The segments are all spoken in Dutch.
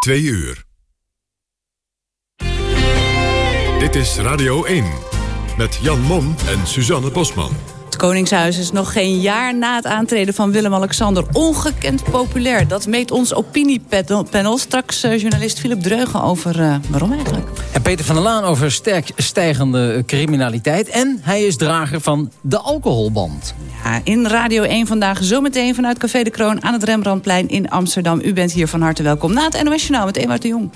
2 uur. Dit is Radio 1 met Jan Mom en Suzanne Bosman. Koningshuis is nog geen jaar na het aantreden van Willem-Alexander ongekend populair. Dat meet ons opiniepanel. Straks uh, journalist Philip Dreugen over uh, waarom eigenlijk. En Peter van der Laan over sterk stijgende criminaliteit. En hij is drager van de alcoholband. Ja, in Radio 1 vandaag zometeen vanuit Café de Kroon aan het Rembrandtplein in Amsterdam. U bent hier van harte welkom na het NOS Journaal met Ewout de Jong.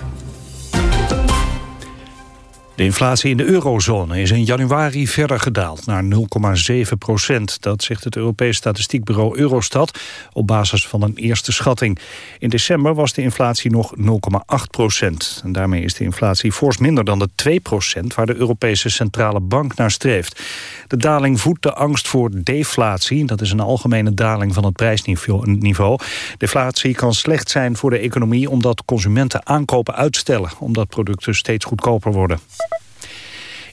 De inflatie in de eurozone is in januari verder gedaald naar 0,7 procent. Dat zegt het Europees Statistiekbureau Eurostat op basis van een eerste schatting. In december was de inflatie nog 0,8 procent. En daarmee is de inflatie fors minder dan de 2 procent... waar de Europese Centrale Bank naar streeft. De daling voedt de angst voor deflatie. Dat is een algemene daling van het prijsniveau. Deflatie kan slecht zijn voor de economie... omdat consumenten aankopen uitstellen... omdat producten steeds goedkoper worden.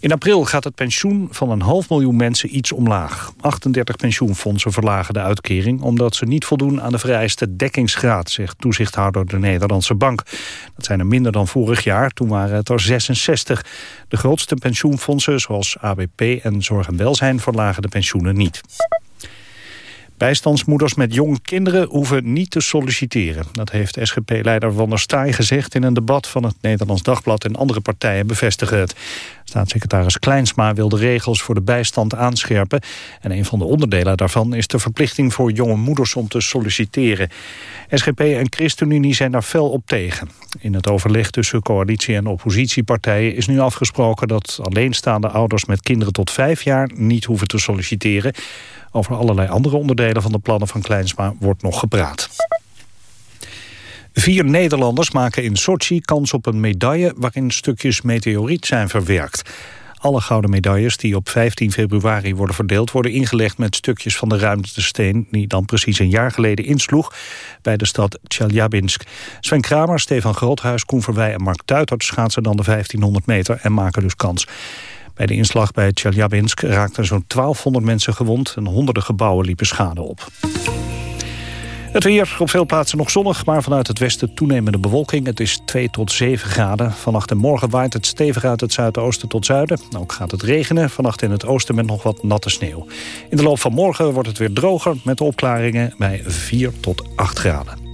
In april gaat het pensioen van een half miljoen mensen iets omlaag. 38 pensioenfondsen verlagen de uitkering... omdat ze niet voldoen aan de vereiste dekkingsgraad... zegt toezichthouder de Nederlandse Bank. Dat zijn er minder dan vorig jaar, toen waren het er 66. De grootste pensioenfondsen, zoals ABP en Zorg en Welzijn... verlagen de pensioenen niet. Bijstandsmoeders met jonge kinderen hoeven niet te solliciteren. Dat heeft SGP-leider Van der gezegd in een debat van het Nederlands Dagblad en andere partijen bevestigen het. Staatssecretaris Kleinsma wil de regels voor de bijstand aanscherpen. En een van de onderdelen daarvan is de verplichting voor jonge moeders om te solliciteren. SGP en ChristenUnie zijn daar fel op tegen. In het overleg tussen coalitie- en oppositiepartijen is nu afgesproken dat alleenstaande ouders met kinderen tot vijf jaar niet hoeven te solliciteren. Over allerlei andere onderdelen van de plannen van Kleinsma wordt nog gepraat. Vier Nederlanders maken in Sochi kans op een medaille... waarin stukjes meteoriet zijn verwerkt. Alle gouden medailles die op 15 februari worden verdeeld... worden ingelegd met stukjes van de ruimtesteen... die dan precies een jaar geleden insloeg bij de stad Tjeljabinsk. Sven Kramer, Stefan Groothuis, Koen Verwij en Mark Tuitert... schaatsen dan de 1500 meter en maken dus kans. Bij de inslag bij Tjeljabinsk raakten zo'n 1200 mensen gewond... en honderden gebouwen liepen schade op. Het weer op veel plaatsen nog zonnig, maar vanuit het westen toenemende bewolking. Het is 2 tot 7 graden. Vannacht en morgen waait het stevig uit het zuidoosten tot zuiden. Ook gaat het regenen. Vannacht in het oosten met nog wat natte sneeuw. In de loop van morgen wordt het weer droger met opklaringen bij 4 tot 8 graden.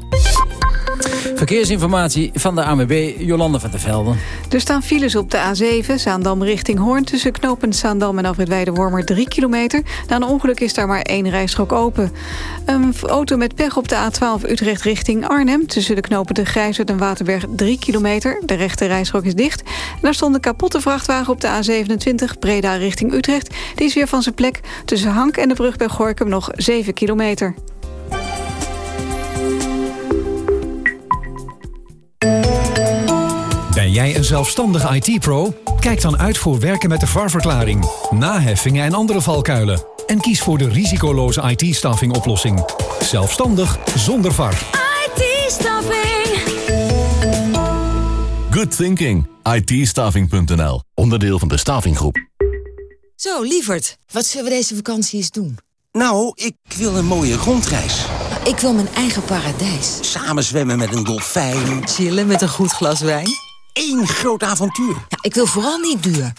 Verkeersinformatie van de ANWB, Jolande van der Velden. Er staan files op de A7, Zaandam richting Hoorn... tussen knooppunt Zaandam en Afrit Weidewormer 3 kilometer. Na een ongeluk is daar maar één rijstrook open. Een auto met pech op de A12 Utrecht richting Arnhem... tussen de knopen de Grijzert en Waterberg 3 kilometer. De rechte rijstrook is dicht. En daar stond een kapotte vrachtwagen op de A27 Breda richting Utrecht. Die is weer van zijn plek. Tussen Hank en de brug bij Gorkum nog 7 kilometer. Jij een zelfstandig IT-pro? Kijk dan uit voor werken met de VAR-verklaring, naheffingen en andere valkuilen. En kies voor de risicoloze IT-staffing oplossing. Zelfstandig zonder VAR. IT-staffing. Good thinking. it Onderdeel van de Stavinggroep. Zo, lieverd. Wat zullen we deze vakantie eens doen? Nou, ik wil een mooie rondreis. Ik wil mijn eigen paradijs. Samen zwemmen met een dolfijn. Chillen met een goed glas wijn. Eén groot avontuur. Ja, ik wil vooral niet duur.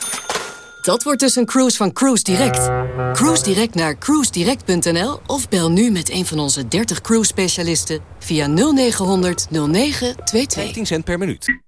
Dat wordt dus een cruise van Cruise Direct. Cruise Direct naar cruisedirect.nl of bel nu met een van onze 30 cruise specialisten via 0900 0922. 15 cent per minuut.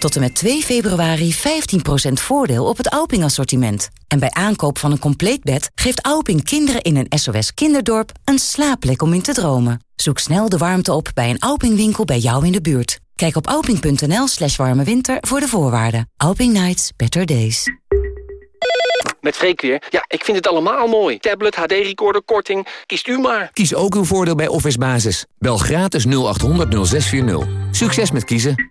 Tot en met 2 februari 15% voordeel op het Alping-assortiment. En bij aankoop van een compleet bed geeft Alping kinderen in een SOS kinderdorp een slaapplek om in te dromen. Zoek snel de warmte op bij een Alping-winkel bij jou in de buurt. Kijk op alping.nl slash warme winter voor de voorwaarden. Alping Nights, better days. Met Freek weer. Ja, ik vind het allemaal mooi. Tablet, HD-recorder, korting. Kiest u maar. Kies ook uw voordeel bij Office Basis. Bel gratis 0800 0640. Succes met kiezen.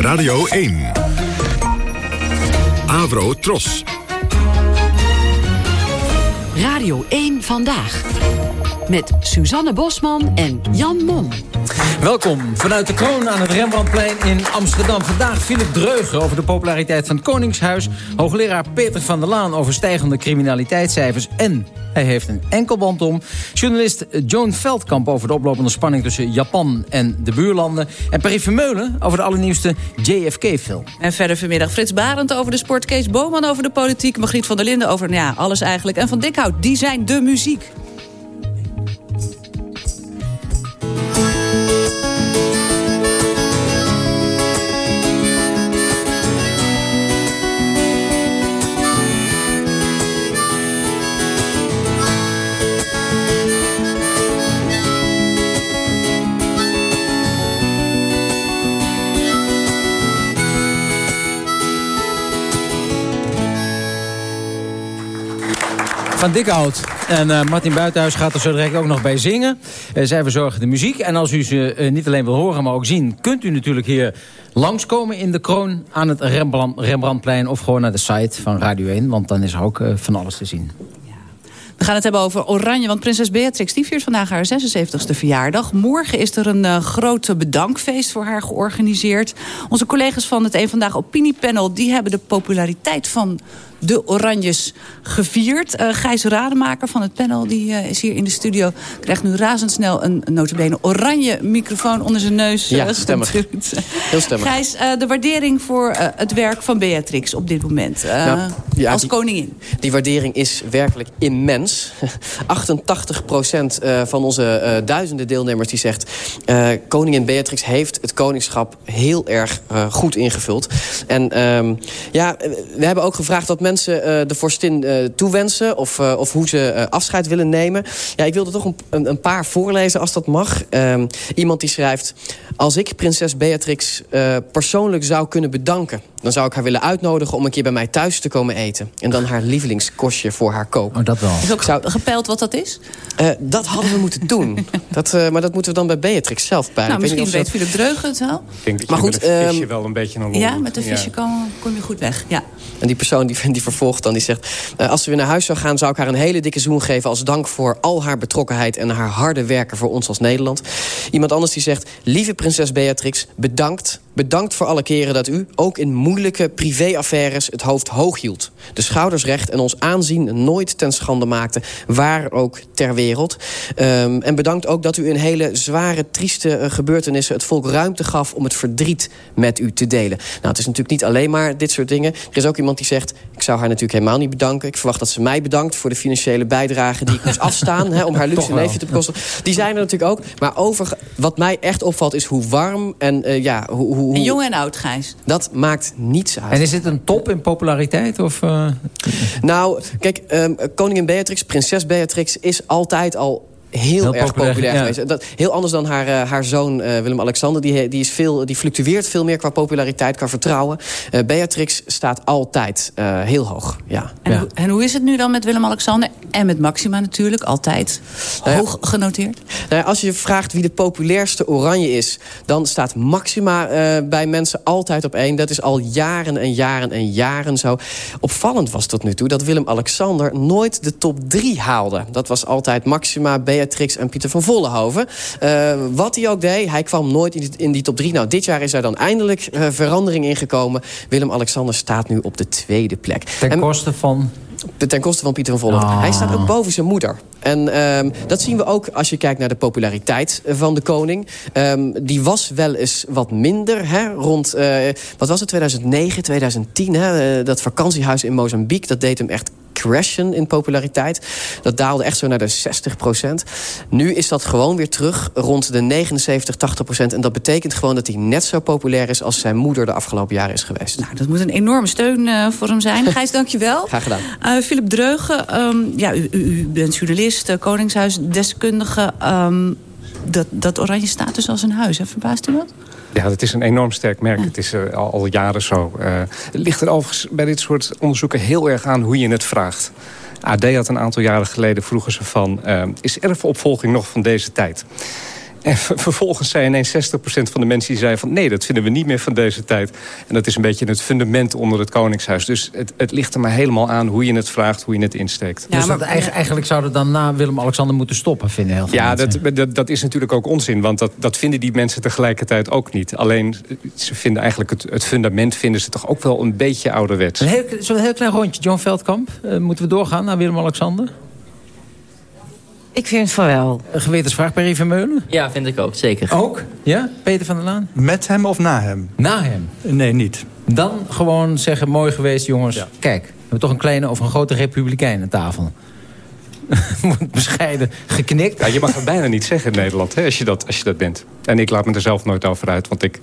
Radio 1. Avro Tros. Radio 1 Vandaag. Met Suzanne Bosman en Jan Mom. Welkom vanuit de kroon aan het Rembrandtplein in Amsterdam. Vandaag Philip Dreugen over de populariteit van het Koningshuis. Hoogleraar Peter van der Laan over stijgende criminaliteitscijfers. En hij heeft een enkelband om. Journalist Joan Veldkamp over de oplopende spanning tussen Japan en de buurlanden. En Perry Vermeulen over de allernieuwste JFK-film. En verder vanmiddag Frits Barend over de sport. Kees Boman over de politiek. Margriet van der Linden over nou ja, alles eigenlijk. En Van Dikhout, die zijn de muziek. Van Dikhout. En uh, Martin Buitenhuis gaat er zo direct ook nog bij zingen. Uh, zij verzorgen de muziek. En als u ze uh, niet alleen wil horen, maar ook zien... kunt u natuurlijk hier langskomen in de kroon aan het Rembrandt, Rembrandtplein... of gewoon naar de site van Radio 1, want dan is er ook van alles te zien. We gaan het hebben over Oranje, want prinses Beatrix die viert vandaag haar 76e verjaardag. Morgen is er een groot bedankfeest voor haar georganiseerd. Onze collega's van het Een Vandaag Opiniepanel... die hebben de populariteit van de Oranjes gevierd. Uh, Gijs Rademaker van het panel die, uh, is hier in de studio. Krijgt nu razendsnel een notabene oranje microfoon onder zijn neus. Ja, uh, stemmig. Heel stemmig. Gijs, de waardering voor het werk van Beatrix op dit moment. Nou, ja, als die, koningin. Die waardering is werkelijk immens. 88% van onze duizenden deelnemers die zegt... koningin Beatrix heeft het koningschap heel erg goed ingevuld. En ehm, ja, we hebben ook gevraagd dat mensen mensen uh, de vorstin uh, toewensen... Of, uh, of hoe ze afscheid willen nemen. Ja, ik wilde toch een, een, een paar voorlezen als dat mag. Ehm, iemand die schrijft... Als ik prinses Beatrix persoonlijk zou kunnen bedanken... dan zou ik haar willen uitnodigen om een keer bij mij thuis te komen eten. En dan haar lievelingskostje voor haar koken. Oh, dat wel. Is ook zou... gepeild wat dat is? dat hadden we moeten doen. dat, maar dat moeten we dan bij Beatrix zelf bij. Nou, misschien weet Philip Dreugen het wel. Ik denk dat maar goed, met een visje um, wel een beetje naar Ja, met een visje ja. kom, kom je goed weg. Ja. En die persoon die, die vervolgt dan, die zegt... Uh, als ze weer naar huis zou gaan, zou ik haar een hele dikke zoen geven... als dank voor al haar betrokkenheid en haar harde werken voor ons als Nederland. Iemand anders die zegt... Lieve prinses Beatrix, bedankt. Bedankt voor alle keren dat u, ook in moeilijke privéaffaires... het hoofd hoog hield. De schouders recht en ons aanzien nooit ten schande maakte... waar ook ter wereld. Um, en bedankt ook dat u in hele zware, trieste uh, gebeurtenissen... het volk ruimte gaf om het verdriet met u te delen. Nou, het is natuurlijk niet alleen maar dit soort dingen. Er is ook iemand die zegt... ik zou haar natuurlijk helemaal niet bedanken. Ik verwacht dat ze mij bedankt voor de financiële bijdrage... die ik moest afstaan hè, om haar luxe leven te bekosten. Die zijn er natuurlijk ook. Maar over, wat mij echt opvalt is hoe warm en uh, ja... Hoe, hoe, en jong en oud, Gijs. Dat maakt niets uit. En is dit een top in populariteit? Of, uh... Nou, kijk, um, koningin Beatrix, prinses Beatrix... is altijd al heel, heel erg populair, populair ja. geweest. Dat, heel anders dan haar, uh, haar zoon uh, Willem-Alexander. Die, die, is veel, die fluctueert veel meer qua populariteit, qua vertrouwen. Uh, Beatrix staat altijd heel hoog. Ja. En, ja. Hoe, en, hoe, is het nu dan met Willem-Alexander? En met Maxima natuurlijk, altijd hoog genoteerd? Nou als je vraagt wie de populairste oranje is... dan staat Maxima bij mensen altijd op één. Dat is al jaren en jaren en jaren zo. Opvallend was tot nu toe dat Willem-Alexander nooit de top drie haalde. Dat was altijd Maxima, Beatrix Beatrix en Pieter van Vollenhoven. Uh, wat hij ook deed, hij kwam nooit in die, in die top 3. Nou, dit jaar is er dan eindelijk uh, verandering ingekomen. Willem-Alexander staat nu op de tweede plek. Ten koste van... Ten koste van Pieter van Vollenhoven. Oh. Hij staat ook boven zijn moeder. En um, dat zien we ook als je kijkt naar de populariteit van de koning. Um, die was wel eens wat minder. Hè? Rond, uh, wat was het, 2009, 2010. Hè? Dat vakantiehuis in Mozambique, dat deed hem echt crashen in populariteit. Dat daalde echt zo naar de 60 procent. Nu is dat gewoon weer terug rond de 79, 80 procent. En dat betekent gewoon dat hij net zo populair is... als zijn moeder de afgelopen jaren is geweest. Nou, dat moet een enorme steun uh, voor hem zijn. Gijs, dank je wel. Graag gedaan. Uh, Philip Dreugen, um, ja, u, u, bent journalist, uh, Koningshuisdeskundige. Um, dat, dat oranje staat dus als een huis, hè? verbaast u dat? Ja, het is een enorm sterk merk. Het is uh, al, al, jaren zo. Het ligt er overigens bij dit soort onderzoeken heel erg aan hoe je het vraagt. AD had een aantal jaren geleden vroegen ze van... Uh, is erfopvolging nog van deze tijd? En vervolgens zei ineens 60% van de mensen die zeiden van... nee, dat vinden we niet meer van deze tijd. En dat is een beetje het fundament onder het Koningshuis. Dus het, het ligt er maar helemaal aan hoe je het vraagt, hoe je het insteekt. Ja, dus maar, eigenlijk zouden dan na Willem-Alexander moeten stoppen, vinden heel veel Ja, dat, dat, dat, is natuurlijk ook onzin. Want dat, dat vinden die mensen tegelijkertijd ook niet. Alleen, ze vinden eigenlijk het, het fundament vinden ze toch ook wel een beetje ouderwets. Een heel, Zo'n heel klein rondje, John Veldkamp. Uh, moeten we doorgaan naar Willem-Alexander? Ik vind van wel. Een gewetensvraag bij Rieve Meulen? Ja, vind ik ook, zeker. Ook? Ja? Peter van der Laan? Met hem of na hem? Na hem? Nee, niet. Dan gewoon zeggen, mooi geweest jongens. Ja. Kijk, we hebben toch een kleine of een grote republikein aan tafel. bescheiden geknikt. Ja, je mag het bijna niet zeggen in Nederland, hè, als, je dat, als je dat bent. En ik laat me er zelf nooit over uit, want ik...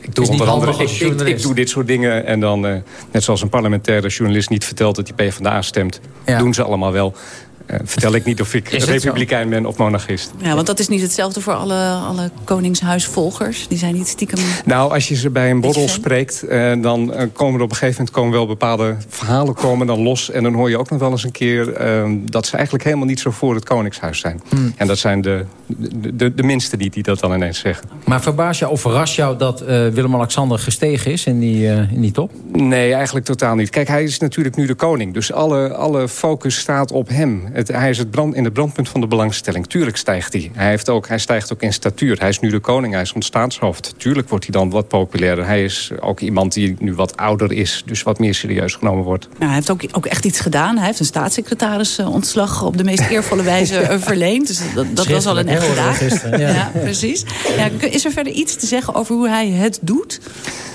Ik doe onder andere, ik, ik, ik, doe dit soort dingen en dan, uh, net zoals een parlementaire journalist niet vertelt dat hij PvdA stemt, ja. doen ze allemaal wel. Uh, vertel ik niet of ik republikein ben of monarchist. Ja, want dat is niet hetzelfde voor alle, alle koningshuisvolgers. Die zijn niet stiekem... Nou, als je ze bij een borrel spreekt... Uh, dan uh, komen er op een gegeven moment komen wel bepaalde verhalen komen dan los. En dan hoor je ook nog wel eens een keer... dat ze eigenlijk helemaal niet zo voor het koningshuis zijn. Hmm. En dat zijn de, de, de, de minste die, die dat dan ineens zeggen. Maar verbaas jou of verras jou dat Willem-Alexander gestegen is in die, in die top? Nee, eigenlijk totaal niet. Kijk, hij is natuurlijk nu de koning. Dus alle, alle focus staat op hem. Het, hij is het brand, in het brandpunt van de belangstelling. Tuurlijk stijgt hij. Hij, heeft ook, hij stijgt ook in statuur. Hij is nu de koning, hij is ons staatshoofd. Tuurlijk wordt hij dan wat populairder. Hij is ook iemand die nu wat ouder is. Dus wat meer serieus genomen wordt. Nou, hij heeft ook, ook echt iets gedaan. Hij heeft een staatssecretaris uh, ontslag op de meest eervolle wijze uh, verleend. Dus dat, dat was al een echte dag. Ja. ja. precies. Ja, is er verder iets te zeggen over hoe hij het doet?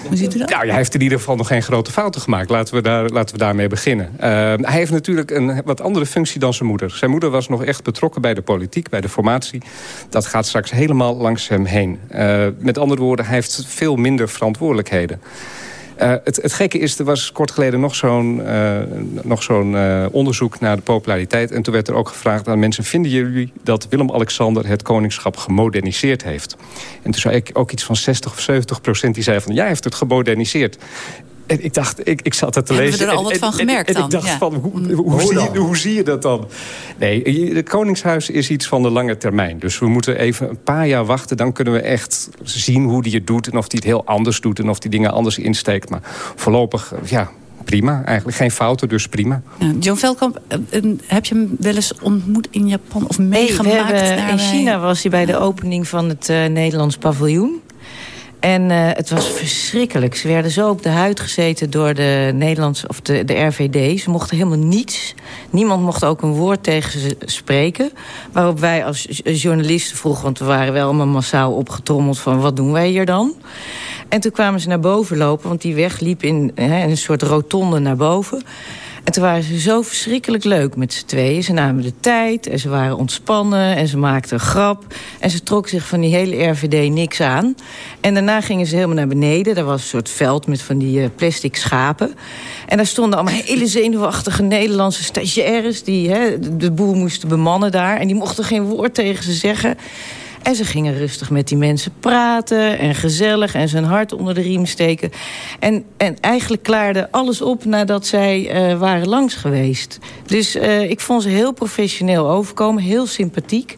Hoe ziet u dat? Nou, hij heeft in ieder geval nog geen grote fouten gemaakt. Laten we, daar, laten we daarmee beginnen. Uh, hij heeft natuurlijk een wat andere functie dan zijn moeder. Zijn moeder was nog echt betrokken bij de politiek, bij de formatie. Dat gaat straks helemaal langs hem heen. Uh, met andere woorden, hij heeft veel minder verantwoordelijkheden. Uh, het, het, gekke is, er was kort geleden nog zo'n uh, nog zo'n onderzoek naar de populariteit. En toen werd er ook gevraagd aan mensen... vinden jullie dat Willem-Alexander het koningschap gemoderniseerd heeft? En toen zei ik ook iets van 60 of 70 procent die zei van... ja, hij heeft het gemoderniseerd. En ik dacht, ik, ik zat het te Hebben lezen. we er al wat van gemerkt en, dan? Ik dacht ja. van, hoe, hoe, hoe, zie je, hoe zie je dat dan? Nee, het Koningshuis is iets van de lange termijn. Dus we moeten even een paar jaar wachten. Dan kunnen we echt zien hoe die het doet. En of hij het heel anders doet. En of die dingen anders insteekt. Maar voorlopig, ja, prima. Eigenlijk geen fouten, dus prima. Ja, John Veldkamp, heb je hem wel eens ontmoet in Japan of meegemaakt? Nee, hebben, in China was hij bij de opening van het uh, Nederlands paviljoen. En uh, het was verschrikkelijk. Ze werden zo op de huid gezeten door de Nederlands of de, de RVD. Ze mochten helemaal niets. Niemand mocht ook een woord tegen ze spreken. Waarop wij als journalisten vroegen, want we waren wel allemaal massaal opgetrommeld van wat doen wij hier dan? En toen kwamen ze naar boven lopen, want die weg liep in, hè, in een soort rotonde naar boven. En toen waren ze zo verschrikkelijk leuk met z'n tweeën. Ze namen de tijd en ze waren ontspannen en ze maakten grap. En ze trok zich van die hele RVD niks aan. En daarna gingen ze helemaal naar beneden. Daar was een soort veld met van die uh, plastic schapen. En daar stonden allemaal hele zenuwachtige Nederlandse stagiaires... die hè, de boel moesten bemannen daar. En die mochten geen woord tegen ze zeggen... En ze gingen rustig met die mensen praten en gezellig en zijn hart onder de riem steken. En, en eigenlijk klaarde alles op nadat zij uh, waren langs geweest. Dus uh, ik vond ze heel professioneel overkomen, heel sympathiek.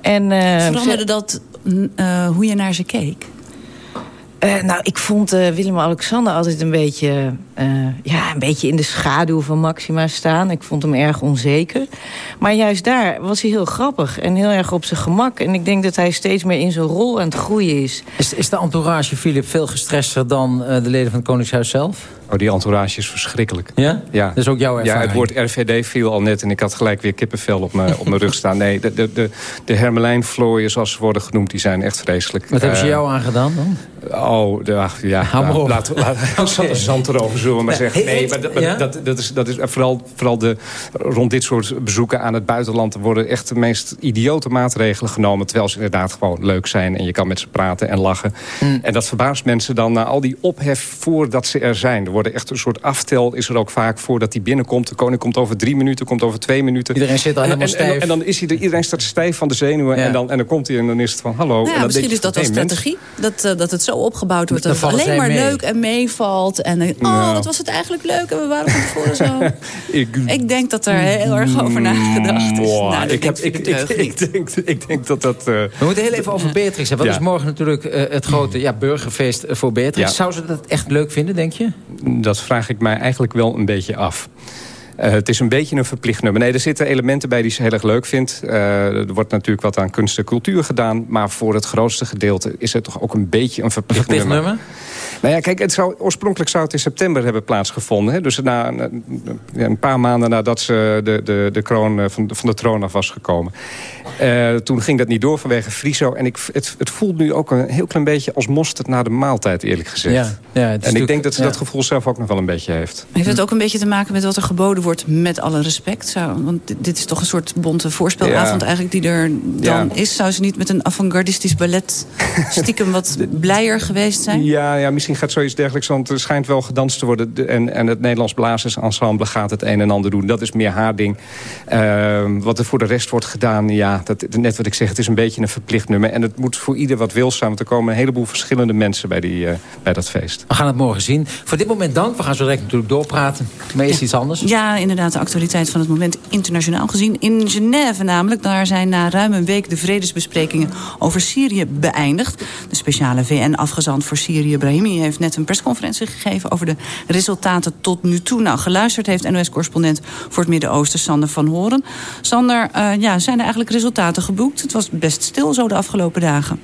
En, uh, Veranderde dat hoe je naar ze keek? Uh, nou, ik vond uh, Willem-Alexander altijd een beetje, uh, ja, een beetje in de schaduw van Maxima staan. Ik vond hem erg onzeker. Maar juist daar was hij heel grappig en heel erg op zijn gemak. En ik denk dat hij steeds meer in zijn rol aan het groeien is. Is, is de entourage, Philip, veel gestresser dan de leden van het Koningshuis zelf? Oh, die entourage is verschrikkelijk. Ja? Ja. Dat is ook jouw Ja, ervaring? het woord RVD viel al net en ik had gelijk weer kippenvel op mijn, op mijn rug staan. Nee, de, de, de, de hermelijnvlooien, zoals ze worden genoemd, die zijn echt vreselijk. Wat hebben ze Eh, jou aangedaan dan? Oh, de, ach, ja. Hou maar nou, op. Laten we zand erover, zullen we maar Ja, zeggen. Nee, maar dat, ja? dat, dat, is, dat is vooral, vooral de, rond dit soort bezoeken aan het buitenland... er worden echt de meest idiote maatregelen genomen... terwijl ze inderdaad gewoon leuk zijn en je kan met ze praten en lachen. Hmm. En dat verbaast mensen dan na al die ophef voordat ze er zijn. Worden echt een soort aftel, is er ook vaak voordat hij binnenkomt. De koning komt over drie minuten, komt over twee minuten. Iedereen zit al En- helemaal en, en, stijf. en dan is hij er, iedereen staat stijf van de zenuwen. En, dan, en dan komt hij en dan is het van hallo. Nou en dan misschien is dat wel strategie. Dat, eh, dat het zo opgebouwd wordt Dan dat het alleen maar mee. leuk en meevalt. En dan, oh, Nou. wat was het eigenlijk leuk. En we waren van tevoren zo. Ik, Ik denk dat er heel erg over nagedacht is. Nou, ik, heb, ik, ik, ik, denk, ik denk dat dat... eh, We moeten heel even over Beatrix hebben. Wat Ja. is morgen natuurlijk eh, het grote ja, burgerfeest eh, voor Beatrix? Ja. Zou ze dat echt leuk vinden, denk je? Dat vraag ik mij eigenlijk wel een beetje af. Eh, het is een beetje een verplicht nummer. Nee, er zitten elementen bij die ze heel erg leuk vindt. Eh, er wordt natuurlijk wat aan kunst en cultuur gedaan. Maar voor het grootste gedeelte is het toch ook een beetje een verplicht, Verplicht nummer. nummer? Nou ja, kijk, het zou, oorspronkelijk zou het in september hebben plaatsgevonden. Hè? Dus na, een paar maanden nadat ze de, de, de kroon eh, van, de- van de troon af was gekomen. Eh, toen ging dat niet door vanwege Friso. En ik, het, het voelt nu ook een heel klein beetje als mosterd na de maaltijd, eerlijk gezegd. Ja, ja, het is en ik denk dat ze ja. dat gevoel zelf ook nog wel een beetje heeft. Heeft het ook een beetje te maken met wat er geboden wordt met alle respect? Zou, want dit- dit is toch een soort bonte voorspelavond Ja. eigenlijk die er dan Ja. is. Zou ze niet met een avant-gardistisch ballet stiekem wat blijer geweest zijn? Ja, ja, misschien gaat zoiets dergelijks, want er schijnt wel gedanst te worden. De- En, en het Nederlands Blazersensemble gaat het een en ander doen. Dat is meer haar ding. Ehm, wat er voor de rest wordt gedaan, ja, dat, net wat ik zeg, het is een beetje een verplicht nummer. En het moet voor ieder wat wil zijn, want er komen een heleboel verschillende mensen bij, die, eh, bij dat feest. We gaan het morgen zien. Voor dit moment dank. We gaan zo direct natuurlijk doorpraten. Maar eerst iets anders. Ja, inderdaad, de actualiteit van het moment internationaal gezien. In Genève namelijk, daar zijn na ruim een week de vredesbesprekingen over Syrië beëindigd. De speciale VN-afgezant voor Syrië, Brahimi, heeft net een persconferentie gegeven over de resultaten tot nu toe. Nou, geluisterd heeft NOS-correspondent voor het Midden-Oosten, Sander van Horen. Sander, eh, ja, zijn er eigenlijk resultaten geboekt? Het was best stil zo de afgelopen dagen.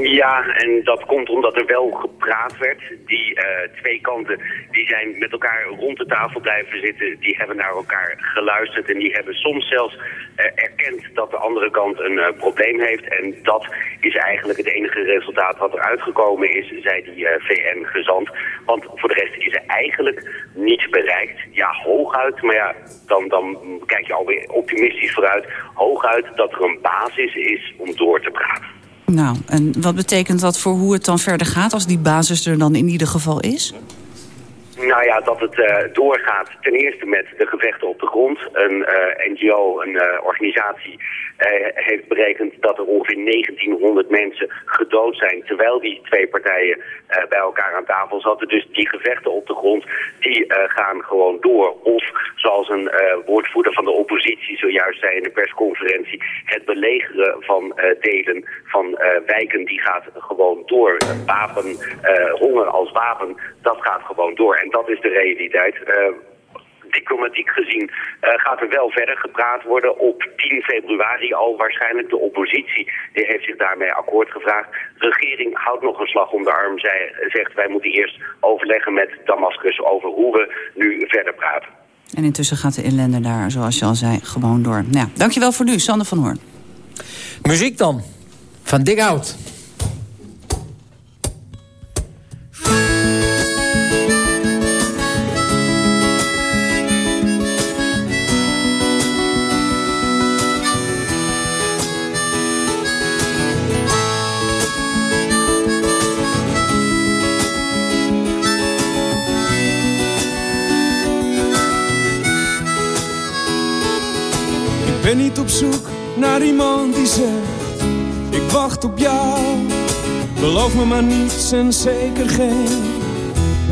Ja, en dat komt omdat er wel gepraat werd. Die eh, twee kanten die zijn met elkaar rond de tafel blijven zitten. Die hebben naar elkaar geluisterd en die hebben soms zelfs eh, erkend dat de andere kant een eh, probleem heeft. En dat is eigenlijk het enige resultaat wat er uitgekomen is, zei die VN-gezant. Want voor de rest is er eigenlijk niets bereikt. Ja, hooguit, maar ja, dan, dan kijk je alweer optimistisch vooruit. Hooguit dat er een basis is om door te praten. Nou, en wat betekent dat voor hoe het dan verder gaat... als die basis er dan in ieder geval is? Nou ja, dat het eh, doorgaat ten eerste met de gevechten op de grond. Een eh, NGO, een eh, organisatie, heeft berekend dat er ongeveer 1900 mensen gedood zijn... terwijl die twee partijen bij elkaar aan tafel zaten. Dus die gevechten op de grond, die gaan gewoon door. Of zoals een woordvoerder van de oppositie zojuist zei in de persconferentie... het belegeren van delen van wijken, die gaat gewoon door. Wapen, honger als wapen, dat gaat gewoon door. Dat is de realiteit. Eh, diplomatiek gezien eh, gaat er wel verder gepraat worden. Op 10 februari al waarschijnlijk. De oppositie die heeft zich daarmee akkoord gevraagd. De regering houdt nog een slag om de arm. Zij zegt wij moeten eerst overleggen met Damascus over hoe we nu verder praten. En intussen gaat de inlander daar, zoals je al zei, gewoon door. Nou, ja, dankjewel voor nu, Sander van Hoorn. Muziek dan. Van Dig Out. Ben niet op zoek naar iemand die zegt Ik wacht op jou. Beloof me maar niets en zeker geen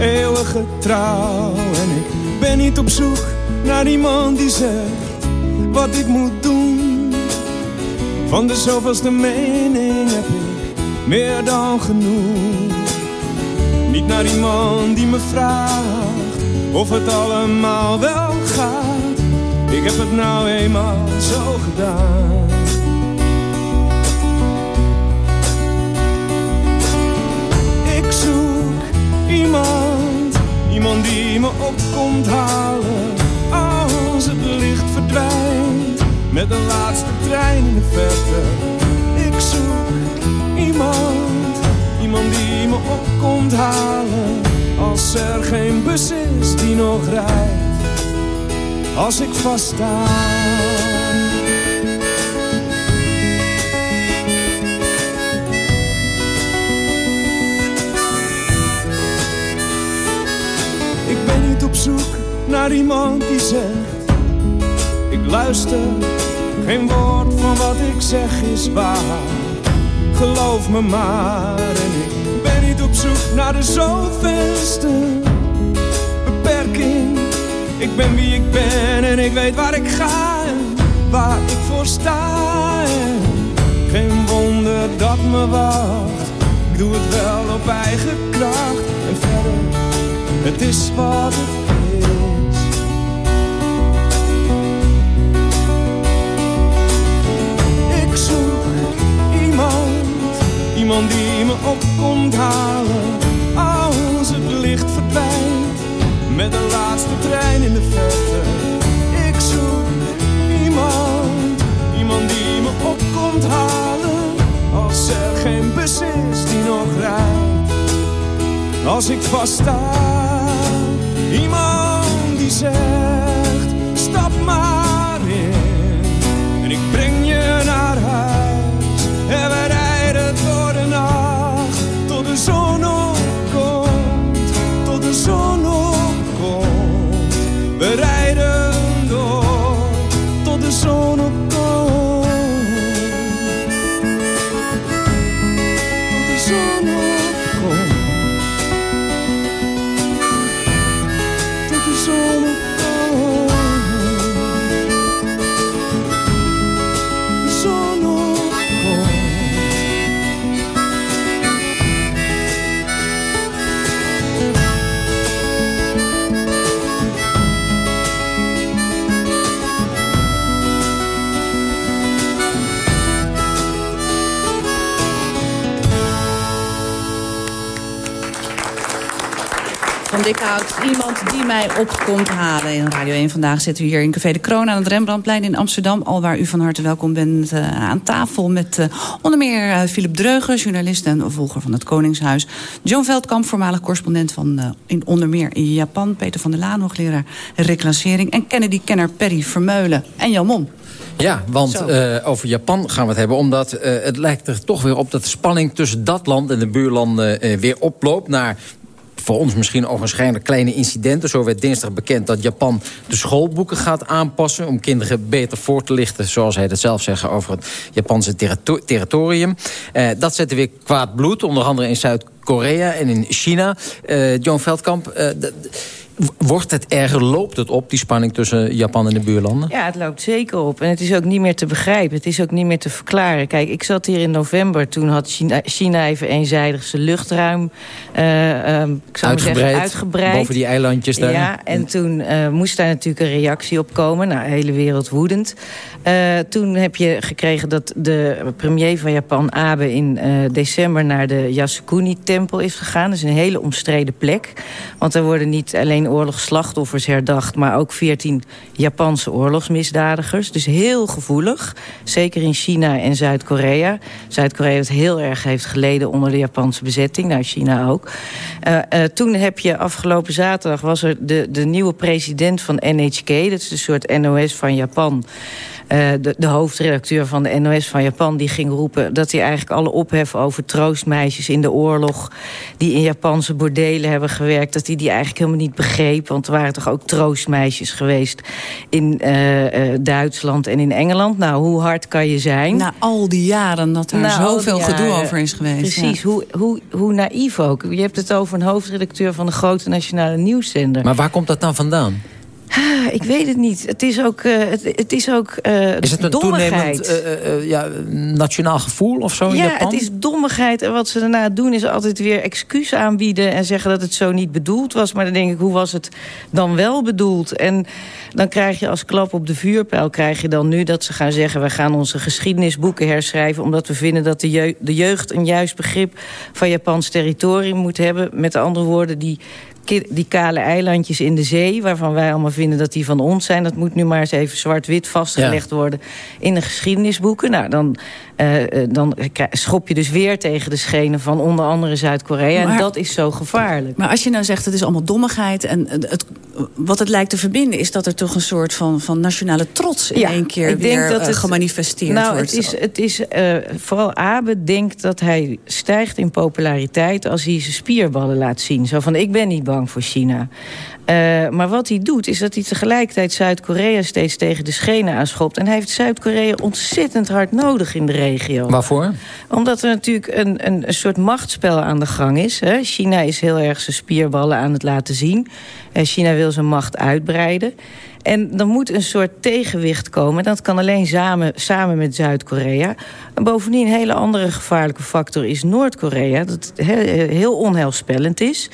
eeuwige trouw. En ik ben niet op zoek naar iemand die zegt Wat ik moet doen. Van de zoveelste mening heb ik meer dan genoeg. Niet naar iemand die me vraagt Of het allemaal wel ik heb het nou eenmaal zo gedaan. Ik zoek iemand, iemand me op komt halen als het licht verdwijnt. Met de laatste trein in de verte. Ik zoek iemand, iemand die me op komt halen. Als er geen bus is die nog rijdt, als ik vaststa. Ik ben niet op zoek naar iemand die zegt Ik luister, geen woord van wat ik zeg is waar. Geloof me maar. En ik ben niet op zoek naar de zoveelste Ik ben wie ik ben en ik weet waar ik ga waar ik voor sta. En Geen wonder dat me wacht. Ik doe het wel op eigen kracht. En verder het is wat het op komt halen. In Radio 1 vandaag zitten we hier in Café de Kroon aan het Rembrandtplein in Amsterdam. Al waar u van harte welkom bent uh, aan tafel met uh, onder meer uh, Philip Dreugen, journalist en volger van het Koningshuis. John Veldkamp, voormalig correspondent van in onder meer in Japan. Peter van der Laan, hoogleraar reclassering. En Kennedy-kenner Perry Vermeulen. En Jan Mom. Ja, want uh, over Japan gaan we het hebben. Omdat uh, het lijkt er toch weer op dat de spanning tussen dat land en de buurlanden uh, weer oploopt naar voor ons misschien ogenschijnlijk kleine incidenten. Zo werd dinsdag bekend dat Japan de schoolboeken gaat aanpassen... om kinderen beter voor te lichten, zoals hij het zelf zegt... over het Japanse territo territorium. Uh, dat zette weer kwaad bloed, onder andere in Zuid-Korea en in China. Uh, John Veldkamp... Uh, Wordt het erger, loopt het op, die spanning tussen Japan en de buurlanden? Ja, het loopt zeker op. En het is ook niet meer te begrijpen. Het is ook niet meer te verklaren. Kijk, ik zat hier in november. Toen had China, China even eenzijdig zijn luchtruim uh, um, ik zou uitgebreid, zeggen, uitgebreid. Boven die eilandjes daar. Ja, en toen uh, moest daar natuurlijk een reactie op komen. Nou, de hele wereld woedend. Uh, toen heb je gekregen dat de premier van Japan, Abe... in december naar de Yasukuni-tempel is gegaan. Dat is een hele omstreden plek. Want er worden niet alleen oorlogsslachtoffers herdacht... maar ook 14 Japanse oorlogsmisdadigers. Dus heel gevoelig. Zeker in China en Zuid-Korea. Zuid-Korea het heel erg heeft geleden onder de Japanse bezetting. Nou, China ook. Uh, uh, toen heb je afgelopen zaterdag... was er de, de nieuwe president van NHK. Dat is een soort NOS van Japan... Uh, de, de hoofdredacteur van de NOS van Japan... die ging roepen dat hij eigenlijk alle ophef over troostmeisjes in de oorlog... die in Japanse bordelen hebben gewerkt... dat hij die eigenlijk helemaal niet begreep. Want er waren toch ook troostmeisjes geweest in uh, uh, Duitsland en in Engeland. Nou, hoe hard kan je zijn? Na al die jaren dat er Na zoveel gedoe over is geweest. Precies, ja. hoe, hoe, hoe naïef ook. Je hebt het over een hoofdredacteur van een grote nationale nieuwszender. Maar waar komt dat dan vandaan? Ah, ik weet het niet. Het is ook, uh, het, het is ook uh, Is het een dommigheid. toenemend uh, ja, nationaal gevoel of zo in ja, Japan? het is dommigheid. En wat ze daarna doen is altijd weer excuus aanbieden... en zeggen dat het zo niet bedoeld was. Maar dan denk ik, hoe was het dan wel bedoeld? En dan krijg je als klap op de vuurpijl... krijg je dan nu dat ze gaan zeggen... we gaan onze geschiedenisboeken herschrijven... omdat we vinden dat de, jeugd, de jeugd een juist begrip van Japans territorium moet hebben. Met andere woorden, die die kale eilandjes in de zee... waarvan wij allemaal vinden dat die van ons zijn... dat moet nu maar eens even zwart-wit vastgelegd worden... in de geschiedenisboeken. Nou, dan, eh, eh, dan schop je dus weer tegen de schenen... van onder andere Zuid-Korea. En dat is zo gevaarlijk. Maar als je nou zegt het is allemaal dommigheid... en het, wat het lijkt te verbinden is dat er toch een soort van, van nationale trots... in één keer ik denk weer dat eh, het- gemanifesteerd nou, wordt. Het is, het is eh, vooral Abe denkt dat hij stijgt in populariteit als hij zijn spierballen laat zien. Zo van, ik ben niet bang voor China. Eh, maar wat hij doet, is dat hij tegelijkertijd Zuid-Korea steeds tegen de schenen aanschopt. En hij heeft Zuid-Korea ontzettend hard nodig in de regio. Waarvoor? Omdat er natuurlijk een, een, een soort machtsspel aan de gang is. Hè. China is heel erg zijn spierballen aan het laten zien. Eh, China wil zijn macht uitbreiden. En er moet een soort tegenwicht komen. Dat kan alleen samen, samen met Zuid-Korea. En bovendien een hele andere gevaarlijke factor is Noord-Korea. Dat he- heel onheilspellend is.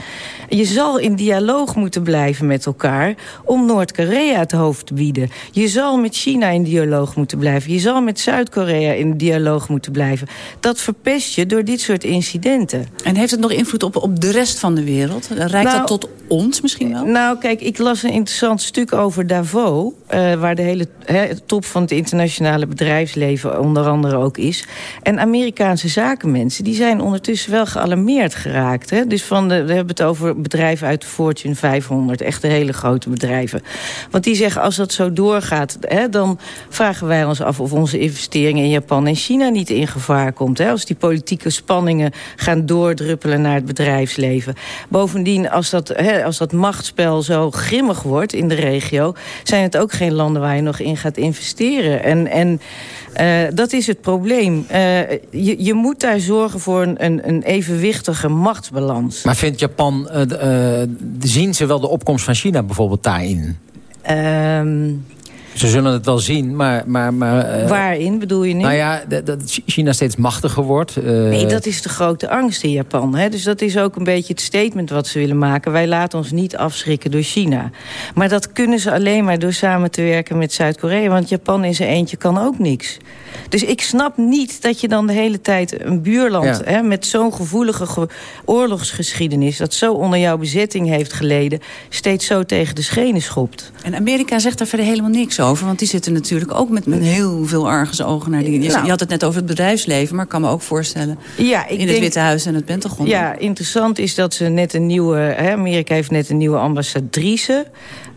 Je zal in dialoog moeten blijven met elkaar... om Noord-Korea het hoofd te bieden. Je zal met China in dialoog moeten blijven. Je zal met Zuid-Korea in dialoog moeten blijven. Dat verpest je door dit soort incidenten. En heeft het nog invloed op, op de rest van de wereld? Rijkt Nou, dat tot ons misschien wel? Nou, kijk, ik las een interessant stuk over Davos... eh, waar de hele top van het internationale bedrijfsleven onder andere ook is. En Amerikaanse zakenmensen, die zijn ondertussen wel gealarmeerd geraakt. Hè? Dus van de, we hebben het over bedrijven uit de Fortune 500, echt de hele grote bedrijven. Want die zeggen, als dat zo doorgaat, hè, dan vragen wij ons af... of onze investeringen in Japan en China niet in gevaar komt. Hè? Als die politieke spanningen gaan doordruppelen naar het bedrijfsleven. Bovendien, als dat, hè, als dat machtsspel zo grimmig wordt in de regio... zijn het ook geen landen waar je nog in gaat investeren. En, en eh, dat is het probleem. Eh, je, je moet daar zorgen voor een, een, evenwichtige machtsbalans. Maar vindt Japan, eh, zien ze wel de opkomst van China bijvoorbeeld daarin? Ehm, Ze zullen het wel zien, maar... maar, maar eh, waarin bedoel je nu? Nou ja, dat- China steeds machtiger wordt. eh, Nee, dat is de grote angst in Japan. Hè? Dus dat is ook een beetje het statement wat ze willen maken. Wij laten ons niet afschrikken door China. Maar dat kunnen ze alleen maar door samen te werken met Zuid-Korea. Want Japan in zijn eentje kan ook niks. Dus ik snap niet dat je dan de hele tijd een buurland... Ja. Hè, met zo'n gevoelige ge- oorlogsgeschiedenis... dat zo onder jouw bezetting heeft geleden... steeds zo tegen de schenen schopt. En Amerika zegt daar verder helemaal niks over. Want die zitten natuurlijk ook met, met heel veel argusogen naar die. Je, Nou. je had het net over het bedrijfsleven, maar ik kan me ook voorstellen... Ja, ik in het Witte Huis en het Pentagon. Ja, interessant is dat ze net een nieuwe... Hè, Amerika heeft net een nieuwe ambassadrice...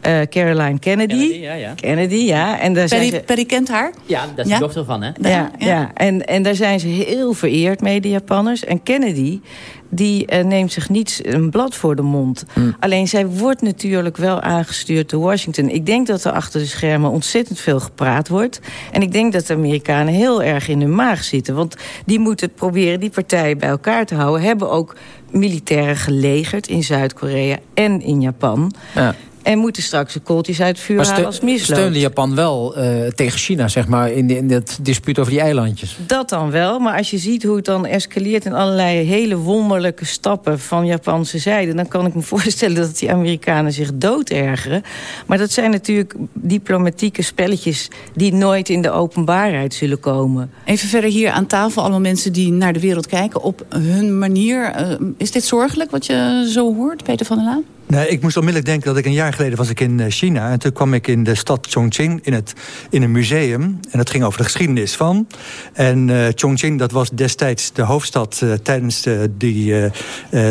eh, Caroline Kennedy. Kennedy, ja, ja. Kennedy, ja. En daar zijn Perry, ze... Perry kent haar? Ja, dat is Ja? de dochter van, hè? Ja, ja. En, en daar zijn ze heel vereerd mee, de Japanners. En Kennedy, die eh, neemt zich niet een blad voor de mond. Alleen zij wordt natuurlijk wel aangestuurd door Washington. Ik denk dat er achter de schermen ontzettend veel gepraat wordt. En ik denk dat de Amerikanen heel erg in hun maag zitten. Want die moeten proberen die partijen bij elkaar te houden. Hebben ook militairen gelegerd in Zuid-Korea en in Japan. ja. En moeten straks de kooltjes uit het vuur Maar halen steun- als misloopt. steunde Japan wel eh, tegen China, zeg maar, in, de- in dat dispuut over die eilandjes? Dat dan wel, maar als je ziet hoe het dan escaleert... in allerlei hele wonderlijke stappen van Japanse zijde... dan kan ik me voorstellen dat die Amerikanen zich doodergeren. Maar dat zijn natuurlijk diplomatieke spelletjes... die nooit in de openbaarheid zullen komen. Even verder hier aan tafel, allemaal mensen die naar de wereld kijken op hun manier. Eh, is dit zorgelijk wat je zo hoort, Peter van der Laan? Nee, ik moest onmiddellijk denken dat ik een jaar geleden was ik in eh, China. En toen kwam ik in de stad Chongqing in, het, in een museum. En dat ging over de geschiedenis van. En eh Chongqing, dat was destijds de hoofdstad eh, tijdens de, die,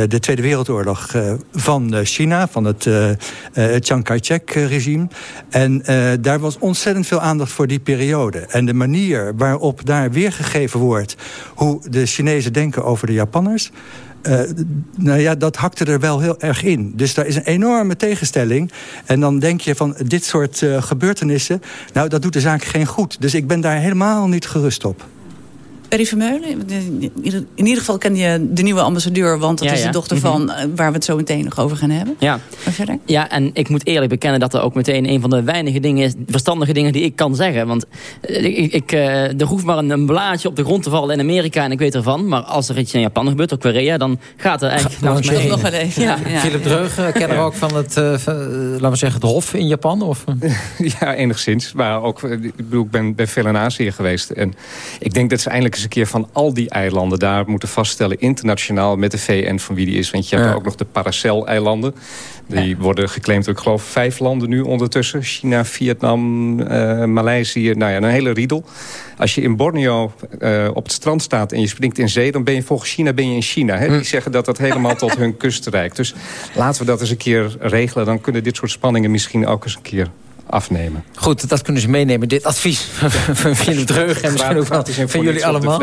de Tweede Wereldoorlog van China. Van het Chiang Kai-shek-regime. En daar was ontzettend veel aandacht voor die periode. En de manier waarop daar weergegeven wordt... hoe de Chinezen denken over de Japanners... Eh, nou ja, dat hakte er wel heel erg in. Dus daar is een enorme tegenstelling. En dan denk je van dit soort eh, gebeurtenissen... nou, dat doet de zaak geen goed. Dus ik ben daar helemaal niet gerust op. Perry Vermeulen, in ieder geval ken je de nieuwe ambassadeur... want dat Ja, is de ja. dochter Mhm. van eh, waar we het zo meteen nog over gaan hebben. Ja. Ja, en ik moet eerlijk bekennen dat er ook meteen een van de weinige dingen is, verstandige dingen die ik kan zeggen. Want eh, ik, ik, eh, er hoeft maar een, een blaadje op de grond te vallen in Amerika en ik weet ervan. Maar als er iets in Japan gebeurt, of Korea, dan gaat er eigenlijk langs. Nog wel even. Ja. Ja. Philip Dreugen, kenner ook van het, van, laten we zeggen, het hof in Japan? Of? Ja, enigszins. Maar ook, ik bedoel, ik ben, ben veel in Azië geweest. En ik denk dat ze eindelijk een keer van al die eilanden daar moeten vaststellen... internationaal met de VN van wie die is. Want je hebt Ja. ook nog de Paracel-eilanden. Die worden geclaimd door, ik geloof, vijf landen nu ondertussen. China, Vietnam, eh, Maleisië, nou ja, een hele riedel. Als je in Borneo eh, op het strand staat en je springt in zee... dan ben je volgens China ben je in China. Hè? Die zeggen dat dat helemaal tot hun kust reikt. Dus laten we dat eens een keer regelen. Dan kunnen dit soort spanningen misschien ook eens een keer afnemen. Goed, dat kunnen ze meenemen. Dit advies van Philip Dreug en misschien ook van, van voor jullie allemaal.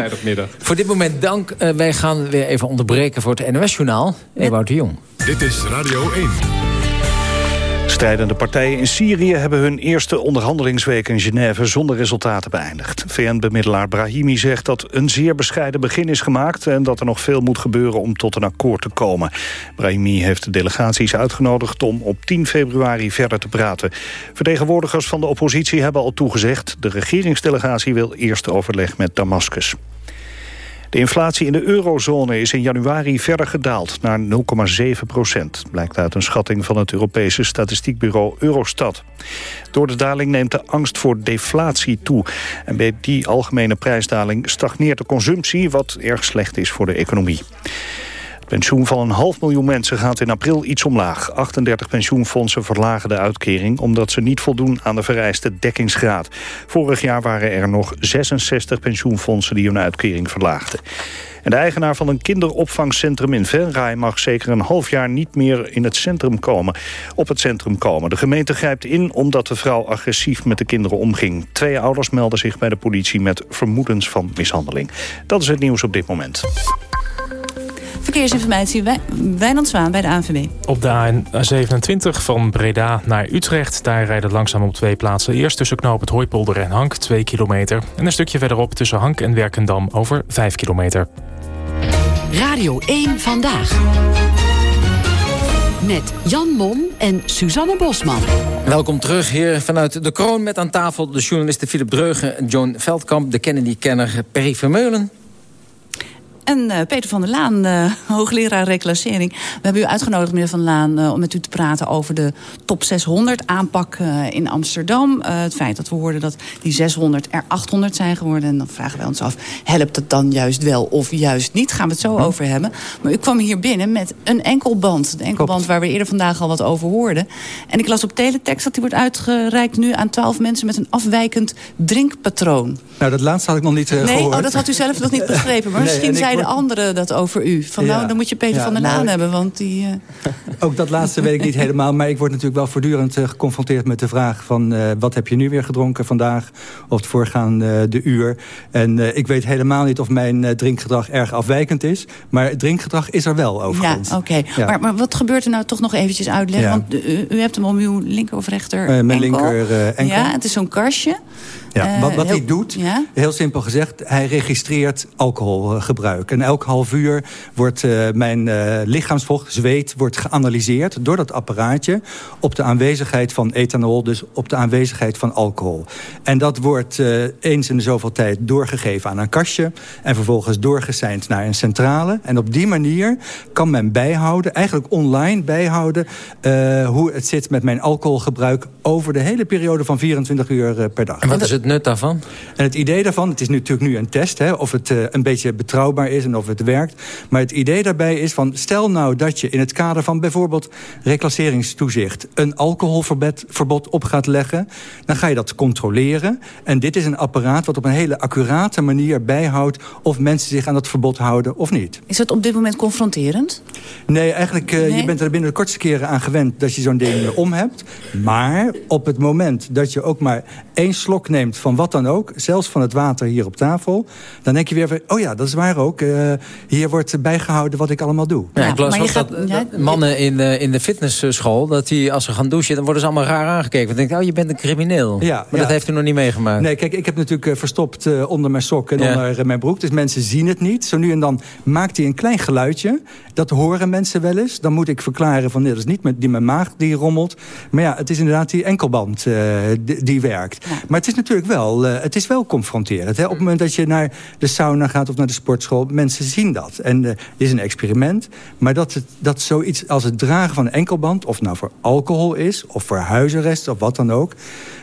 Voor dit moment dank. Eh, wij gaan weer even onderbreken voor het NOS-journaal. Ewout de Jong. Dit is Radio 1. Strijdende partijen in Syrië hebben hun eerste onderhandelingsweek in Genève zonder resultaten beëindigd. VN-bemiddelaar Brahimi zegt dat een zeer bescheiden begin is gemaakt en dat er nog veel moet gebeuren om tot een akkoord te komen. Brahimi heeft de delegaties uitgenodigd om op 10 februari verder te praten. Vertegenwoordigers van de oppositie hebben al toegezegd. De regeringsdelegatie wil eerst overleg met Damascus. De inflatie in de eurozone is in januari verder gedaald naar 0,7 procent. Blijkt uit een schatting van het Europese statistiekbureau Eurostat. Door de daling neemt de angst voor deflatie toe. En bij die algemene prijsdaling stagneert de consumptie... wat erg slecht is voor de economie. Pensioen van een half miljoen mensen gaat in april iets omlaag. 38 pensioenfondsen verlagen de uitkering... omdat ze niet voldoen aan de vereiste dekkingsgraad. Vorig jaar waren er nog 66 pensioenfondsen die hun uitkering verlaagden. En de eigenaar van een kinderopvangcentrum in Venray... mag zeker een half jaar niet meer in het centrum komen, op het centrum komen. De gemeente grijpt in omdat de vrouw agressief met de kinderen omging. Twee ouders melden zich bij de politie met vermoedens van mishandeling. Dat is het nieuws op dit moment. Verkeersinformatie, Wij- Wijnand Zwaan bij de ANVB. Op de A27 van Breda naar Utrecht. Daar rijden langzaam op twee plaatsen. Eerst tussen knoop het Hooipolder en Hank, 2 kilometer. En een stukje verderop tussen Hank en Werkendam over 5 kilometer. Radio 1 Vandaag. Met Jan Mom en Suzanne Bosman. Welkom terug hier vanuit de kroon met aan tafel... de journalisten Philip Dreugen en Joan Veldkamp... de Kennedy-kenner Perry Vermeulen. En eh, Peter van der Laan, eh, hoogleraar reclassering. We hebben u uitgenodigd, meneer van der Laan, eh, om met u te praten over de top 600 aanpak in Amsterdam. Het feit dat we hoorden dat die 600 er 800 zijn geworden. En dan vragen wij ons af, helpt het dan juist wel of juist niet? Gaan we het zo over hebben. Maar u kwam hier binnen met een enkelband. De enkelband waar we eerder vandaag al wat over hoorden. En ik las op teletext dat die wordt uitgereikt nu aan 12 mensen met een afwijkend drinkpatroon. Nou, dat laatste had ik nog niet Nee, gehoord. oh, dat had u zelf nog niet begrepen. Maar Nee, misschien en ik zeiden anderen dat over u. Van nou, dan moet je Peter van der nou, Laan ik- hebben. Want die, eh, Ook dat laatste weet ik niet helemaal. Maar ik word natuurlijk wel voortdurend eh, geconfronteerd met de vraag van... eh, wat heb je nu weer gedronken vandaag of het voorgaande de uur. En ik weet helemaal niet of mijn drinkgedrag erg afwijkend is. Maar drinkgedrag is er wel overigens. ja, oké. Ja. Maar, maar wat gebeurt er nou toch nog eventjes uitleggen? Ja. Want u, u hebt hem om uw linker of rechter Eh, mijn enkel. linker, eh, enkel. Ja, het is zo'n kastje. Ja, Eh, wat, wat heel- hij doet, Ja? heel simpel gezegd... hij registreert alcoholgebruik. En elk half uur wordt eh, mijn eh, lichaamsvocht, zweet... wordt geanalyseerd door dat apparaatje... op de aanwezigheid van ethanol, dus op de aanwezigheid van alcohol. En dat wordt eh, eens in de zoveel tijd doorgegeven aan een kastje... en vervolgens doorgeseind naar een centrale. En op die manier kan men bijhouden, eigenlijk online bijhouden... eh, hoe het zit met mijn alcoholgebruik... over de hele periode van 24 uur per dag. En wat is het nut daarvan? En het idee daarvan, het is natuurlijk nu een test... Hè, of het eh, een beetje betrouwbaar is en of het werkt. Maar het idee daarbij is van... stel nou dat je in het kader van bijvoorbeeld reclasseringstoezicht... een alcoholverbod verbod op gaat leggen... dan ga je dat controleren. En dit is een apparaat wat op een hele accurate manier bijhoudt... of mensen zich aan dat verbod houden of niet. Is het op dit moment confronterend? Nee, eigenlijk, eh, Nee? je bent er binnen de kortste keren aan gewend... dat je zo'n ding eh, om hebt. Maar op het moment dat je ook maar één slok neemt van wat dan ook... zelfs van het water hier op tafel... dan denk je weer van, oh ja, dat is waar ook. eh, hier wordt bijgehouden wat ik allemaal doe. Ja, ik las maar je ook gaat- dat, mannen in de, in de fitnessschool... dat die als ze gaan douchen, dan worden ze allemaal raar aangekeken. Dan denk ik, oh, je bent een crimineel. Ja, maar ja. dat heeft u nog niet meegemaakt. Nee, kijk, ik heb natuurlijk eh, verstopt eh, onder mijn sok en Ja. onder eh, mijn broek. Dus mensen zien het niet. Zo nu en dan maakt hij een klein geluidje. Dat horen mensen wel eens. Dan moet ik verklaren van, nee, dat is niet met, die mijn maag die rommelt. Maar ja, het is inderdaad die enkelband eh, die, die werkt. Maar het is natuurlijk wel, uh, het is wel confronterend. Hè? Op het moment dat je naar de sauna gaat of naar de sportschool... mensen zien dat. En uh, het is een experiment. Maar dat, het, dat zoiets als het dragen van een enkelband... of nou voor alcohol is, of voor huisarrest, of wat dan ook...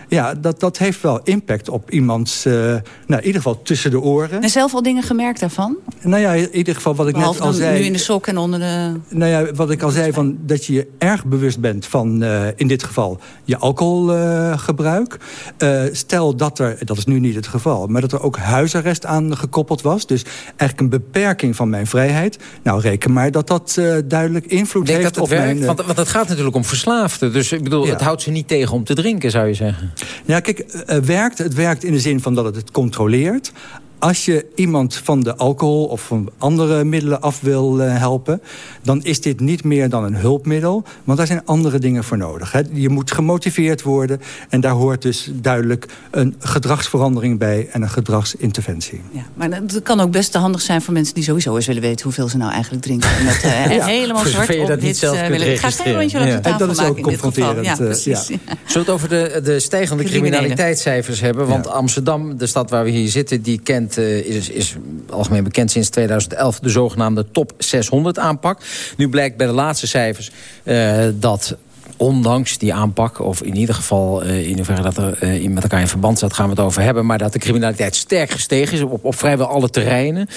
Ja, dat, dat heeft wel impact op iemands, uh, nou, in ieder geval tussen de oren. En zelf al dingen gemerkt daarvan? Nou ja, in ieder geval wat ik Behalve net al zei... nu in de sok en onder de... Nou ja, wat ik al zei, van, dat je je erg bewust bent van, uh, in dit geval, je alcoholgebruik. Uh, stel dat er, dat is nu niet het geval, maar dat er ook huisarrest aan gekoppeld was. Dus eigenlijk een beperking van mijn vrijheid. Nou, reken maar dat dat duidelijk invloed Denk heeft dat het op werkt? mijn... Want, want het gaat natuurlijk om verslaafden. Dus ik bedoel, Ja. het houdt ze niet tegen om te drinken, zou je zeggen. Ja, kijk, eh, werkt, het werkt in de zin van dat het het controleert. Als je iemand van de alcohol of van andere middelen af wil eh, helpen... dan is dit niet meer dan een hulpmiddel. Want daar zijn andere dingen voor nodig. Hè. Je moet gemotiveerd worden. En daar hoort dus duidelijk een gedragsverandering bij... en een gedragsinterventie. Ja, maar het kan ook best te handig zijn voor mensen die sowieso eens willen weten... hoeveel ze nou eigenlijk drinken. En, dat, eh, Ja. helemaal zwart op dat dit willen. Ik ga geen rondje langs Ja. de tafel En dat is ook in dit geval. Ja, confronterend, precies. ja. Zullen we het over de, de stijgende criminaliteitscijfers hebben? Want Amsterdam, de stad waar we hier zitten... die kent, eh, is, is algemeen bekend sinds 2011... de zogenaamde top 600 aanpak. Nu blijkt bij de laatste cijfers eh, dat ondanks die aanpak... of in ieder geval eh, in hoeverre dat er in- met elkaar in verband staat... gaan we het over hebben. Maar dat de criminaliteit sterk gestegen is op, op vrijwel alle terreinen.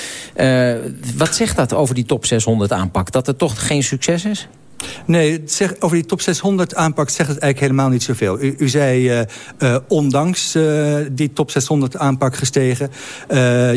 Wat zegt dat over die top 600 aanpak? Dat het toch geen succes is? Nee, zegt, over die top 600 aanpak zegt het eigenlijk helemaal niet zoveel. U, u zei eh, eh, ondanks eh, die top 600 aanpak gestegen.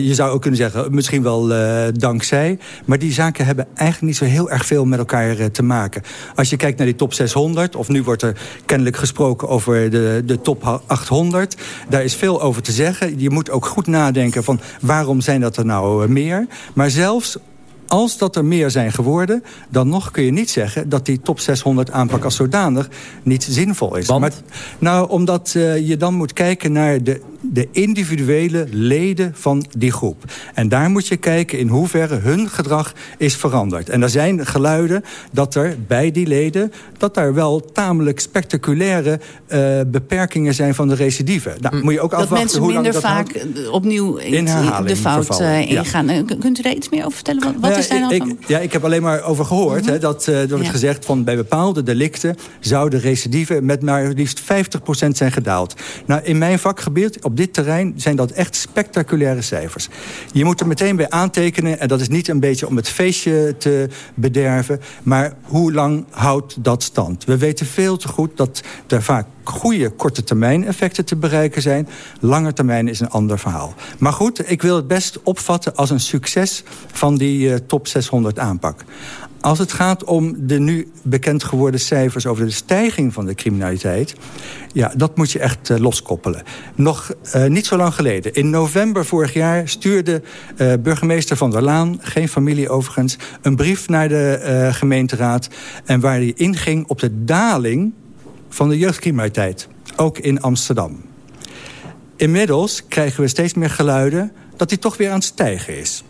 Je zou ook kunnen zeggen, misschien wel dankzij. Maar die zaken hebben eigenlijk niet zo heel erg veel met elkaar te maken. Als je kijkt naar die top 600, of nu wordt er kennelijk gesproken over de, de top 800. Daar is veel over te zeggen. Je moet ook goed nadenken van waarom zijn dat er nou meer. Maar zelfs als dat er meer zijn geworden, dan nog kun je niet zeggen... dat die top 600 aanpak als zodanig niet zinvol is. Maar, nou, omdat eh, je dan moet kijken naar de, de individuele leden van die groep. En daar moet je kijken in hoeverre hun gedrag is veranderd. En er zijn geluiden dat er bij die leden... dat daar wel tamelijk spectaculaire eh, beperkingen zijn van de recidive. Nou, moet je ook Dat afwachten mensen hoe lang minder dat vaak opnieuw in, de fout eh, ja. ingaan. Eh, Kunt u daar iets meer over vertellen? Wat, wat Nou is daar ja, nou ik, van? ik- ja, ik heb alleen maar over gehoord hè, dat er wordt Ja. gezegd van bij bepaalde delicten zou de recidive met maar liefst 50% zijn gedaald. Nou, in mijn vakgebied, op dit terrein, zijn dat echt spectaculaire cijfers. Je moet er meteen bij aantekenen, en dat is niet een beetje om het feestje te bederven, maar hoe lang houdt dat stand? We weten veel te goed dat er vaak goede korte termijn effecten te bereiken zijn. Lange termijn is een ander verhaal. Maar goed, ik wil het best opvatten als een succes van die eh, top 600 aanpak. Als het gaat om de nu bekend geworden cijfers over de stijging van de criminaliteit... ja, dat moet je echt eh, loskoppelen. Nog eh, niet zo lang geleden, in november vorig jaar... stuurde eh, burgemeester Van der Laan, geen familie overigens... een brief naar de gemeenteraad... en waar hij inging op de daling van de jeugdcriminaliteit. Ook in Amsterdam. Inmiddels krijgen we steeds meer geluiden dat die toch weer aan het stijgen is.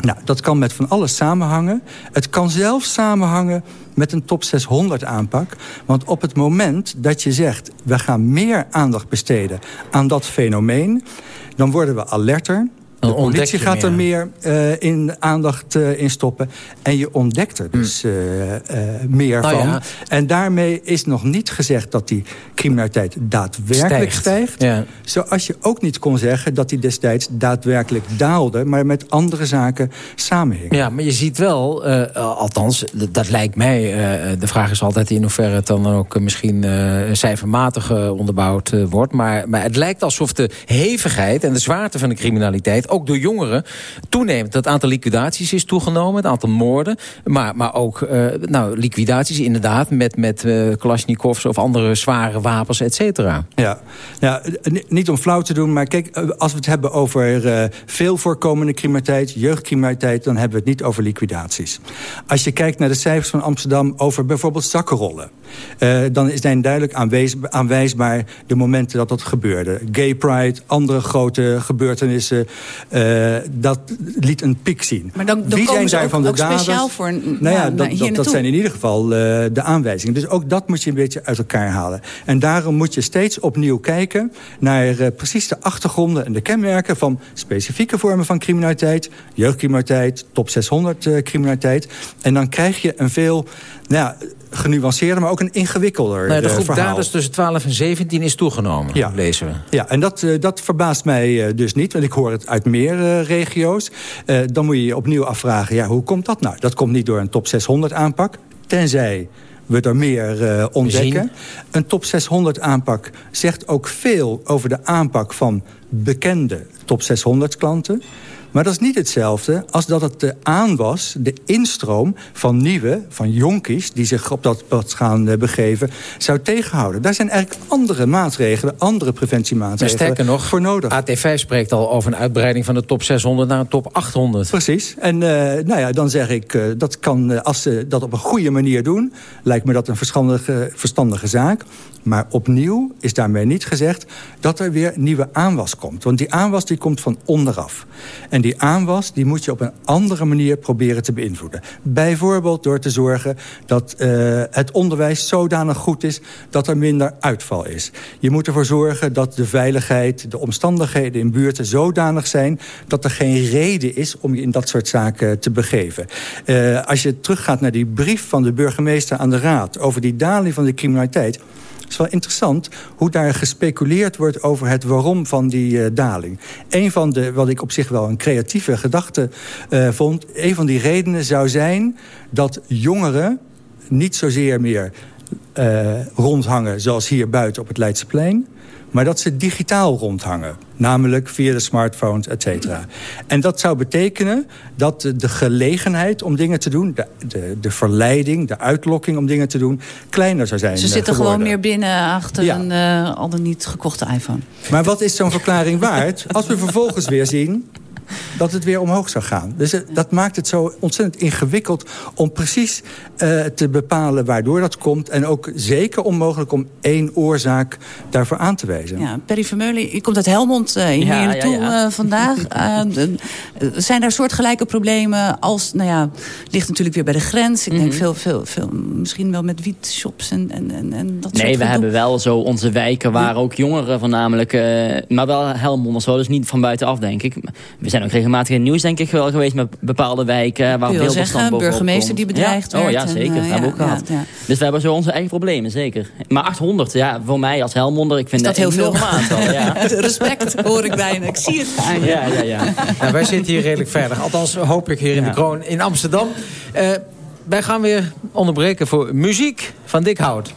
Nou, dat kan met van alles samenhangen. Het kan zelfs samenhangen met een top 600 aanpak. Want op het moment dat je zegt... we gaan meer aandacht besteden aan dat fenomeen... dan worden we alerter. De politie gaat er meer. eh, in aandacht eh, in stoppen. En je ontdekt er dus eh, meer Nou van. ja. En daarmee is nog niet gezegd dat die criminaliteit daadwerkelijk Stijgt. stijgt. Ja. Zoals je ook niet kon zeggen dat die destijds daadwerkelijk daalde... maar met andere zaken samenhing. Ja, maar je ziet wel, althans, dat lijkt mij... de vraag is altijd in hoeverre het dan ook misschien cijfermatig onderbouwd wordt. Maar, maar het lijkt alsof de hevigheid en de zwaarte van de criminaliteit... ook door jongeren toeneemt. Het aantal liquidaties is toegenomen, het aantal moorden. Maar, maar ook eh, nou, liquidaties inderdaad met, met eh Kalashnikovs of andere zware wapens, et cetera. Ja, niet om flauw te doen, maar kijk, eh, als we het hebben over eh, veel voorkomende criminaliteit, jeugdcriminaliteit, dan hebben we het niet over liquidaties. Als je kijkt naar de cijfers van Amsterdam over bijvoorbeeld zakkenrollen, eh, dan zijn duidelijk aanwijsbaar de momenten dat dat gebeurde. Gay Pride, andere grote gebeurtenissen, eh, dat liet een piek zien. Maar dan, dan Wie komen zijn ze ook, daarvan de ook daders? speciaal voor Nou ja, ja, dat, hier dat, zijn in ieder geval eh, de aanwijzingen. Dus ook dat moet je een beetje uit elkaar halen. En daarom moet je steeds opnieuw kijken naar eh, precies de achtergronden en de kenmerken van specifieke vormen van criminaliteit, jeugdcriminaliteit, top 600 eh, criminaliteit. En dan krijg je een veel nou ja, genuanceerder, maar ook een ingewikkelder Nou, de groep verhaal. daders tussen 12 en 17 is toegenomen, Ja. lezen we. Ja, en dat, eh, dat verbaast mij eh, dus niet, want ik hoor het uit meer eh, regio's. Eh, dan moet je je opnieuw afvragen, ja, hoe komt dat nou? Dat komt niet door een top 600 aanpak, tenzij we er meer eh, ontdekken. Een top 600 aanpak zegt ook veel over de aanpak van bekende top 600 klanten. Maar dat is niet hetzelfde als dat het de aanwas, de instroom van nieuwe, van jonkies... die zich op dat pad gaan eh, begeven, zou tegenhouden. Daar zijn eigenlijk andere maatregelen, andere Maar preventiemaatregelen sterker nog, voor nodig. AT5 spreekt al over een uitbreiding van de top 600 naar een top 800. Precies. En eh, nou ja, dan zeg ik, eh, dat kan, als ze dat op een goede manier doen... lijkt me dat een verstandige, verstandige zaak. Maar opnieuw is daarmee niet gezegd dat er weer nieuwe aanwas komt. Want die aanwas die komt van onderaf. En die aanwas die moet je op een andere manier proberen te beïnvloeden. Bijvoorbeeld door te zorgen dat eh, het onderwijs zodanig goed is... dat er minder uitval is. Je moet ervoor zorgen dat de veiligheid, de omstandigheden in buurten... zodanig zijn dat er geen reden is om je in dat soort zaken te begeven. Eh, als je teruggaat naar die brief van de burgemeester aan de raad... over die daling van de criminaliteit... Het is wel interessant hoe daar gespeculeerd wordt over het waarom van die eh, daling. Een van de, wat ik op zich wel een creatieve gedachte eh, vond... een van die redenen zou zijn dat jongeren niet zozeer meer eh, rondhangen... zoals hier buiten op het Leidseplein... maar dat ze digitaal rondhangen. Namelijk via de smartphones, et cetera. En dat zou betekenen dat de- gelegenheid om dingen te doen... De, de, de verleiding, de uitlokking om dingen te doen... kleiner zou zijn Ze eh, zitten geworden. gewoon meer binnen achter Ja. een eh, al dan niet gekochte iPhone. Maar wat is zo'n verklaring waard als we vervolgens weer zien dat het weer omhoog zou gaan. Dus eh, dat maakt het zo ontzettend ingewikkeld om precies eh, te bepalen waardoor dat komt. En ook zeker onmogelijk om één oorzaak daarvoor aan te wijzen. Ja, Perry Vermeulen, je komt uit Helmond eh, hier Ja, ja, naartoe ja. eh, vandaag. Zijn daar soortgelijke problemen als, nou ja, ligt natuurlijk weer bij de grens. Ik Mhm. denk veel, veel, veel, misschien wel met wietshops en, en, en, en dat soort Nee, we gedoe. hebben wel zo onze wijken waar ook jongeren voornamelijk... eh, maar wel Helmond zo, dus niet van buitenaf, denk ik. We zijn ook regelmatig in het nieuws, denk ik, wel geweest... met bepaalde wijken waar beeldenstand zeggen, burgemeester die bedreigd ja. Oh ja, en, zeker. eh, dat hebben we ook ja, gehad. ja, ja. Dus we hebben zo onze eigen problemen, zeker. Maar 800, ja, voor mij als Helmonder, ik vind Is dat dat heel veel? aantal. Ja. Respect hoor ik bijna. Ik zie het aan. Ja, ja, ja. Nou, wij zitten hier redelijk veilig. Althans, hoop ik hier in de kroon in Amsterdam. Eh, wij gaan weer onderbreken voor muziek van Dick Hout.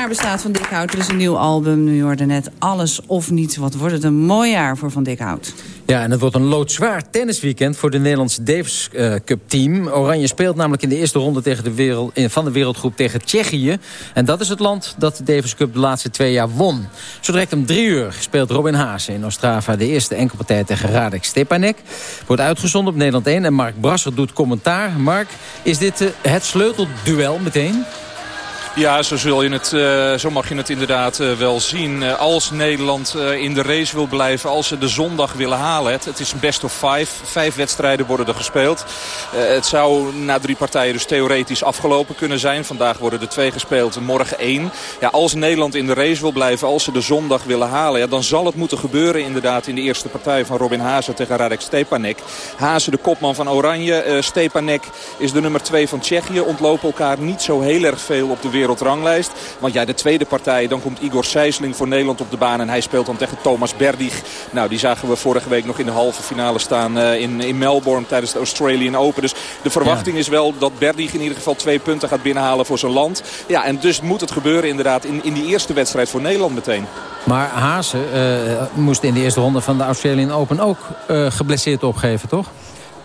Jaar bestaat Van Dikhout. Er is een nieuw album. Nu hoorde net Alles of Niets. Wat wordt het een mooi jaar voor Van Dikhout. Ja, en het wordt een loodzwaar tennisweekend voor de Nederlandse Davis eh, Cup team. Oranje speelt namelijk in de eerste ronde tegen de wereld, in- van de wereldgroep tegen Tsjechië. En dat is het land dat de Davis Cup de laatste twee jaar won. Zo direct om drie uur speelt Robin Haase in Ostrava de eerste enkelpartij tegen Radek Stepanek. Wordt uitgezonden op Nederland 1 en Mark Brasser doet commentaar. Mark, is dit eh, het sleutelduel meteen? Ja, zo, zul je het, eh, zo mag je het inderdaad eh, wel zien. Eh, als Nederland in de race wil blijven, als ze de zondag willen halen. Het, is een best of five. Vijf wedstrijden worden er gespeeld. Het zou na drie partijen dus theoretisch afgelopen kunnen zijn. Vandaag worden er twee gespeeld, en morgen één. Ja, als Nederland in de race wil blijven, als ze de zondag willen halen... Ja, dan zal het moeten gebeuren inderdaad in de eerste partij van Robin Haase tegen Radek Stepanek. Haase de kopman van Oranje. Stepanek is de nummer twee van Tsjechië. Ontlopen elkaar niet zo heel erg veel op de wereldranglijst. Want ja, de tweede partij, dan komt Igor Sijsling voor Nederland op de baan. En hij speelt dan tegen Thomas Berdig. Nou, die zagen we vorige week nog in de halve finale staan eh, in, in Melbourne tijdens de Australian Open. Dus de verwachting is wel dat Berdig in ieder geval twee punten gaat binnenhalen voor zijn land. Ja, en dus moet het gebeuren inderdaad in, in die eerste wedstrijd voor Nederland meteen. Maar Haase eh, moest in de eerste ronde van de Australian Open ook eh, geblesseerd opgeven, toch?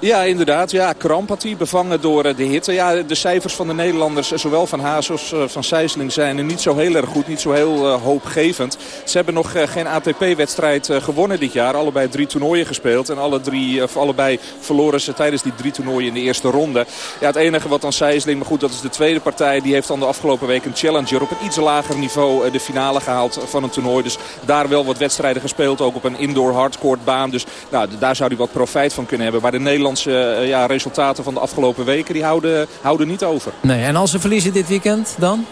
Ja, inderdaad. Ja, kramp had hij bevangen door eh, de hitte. Ja, de cijfers van de Nederlanders, eh, zowel van Haas als eh, van Sijsling, zijn niet zo heel erg goed. Niet zo heel hoopgevend. Ze hebben nog geen ATP-wedstrijd gewonnen dit jaar. Allebei drie toernooien gespeeld. En alle drie, of allebei verloren ze tijdens die drie toernooien in de eerste ronde. Ja, het enige wat dan Sijsling, maar goed, dat is de tweede partij. Die heeft dan de afgelopen week een challenger op een iets lager niveau de finale gehaald van een toernooi. Dus daar wel wat wedstrijden gespeeld. Ook op een indoor hardcourt baan. Dus nou, daar zou hij wat profijt van kunnen hebben. Maar de Nederlandse eh, ja, resultaten van de afgelopen weken die houden, houden niet over. Nee, en als ze verliezen dit weekend dan?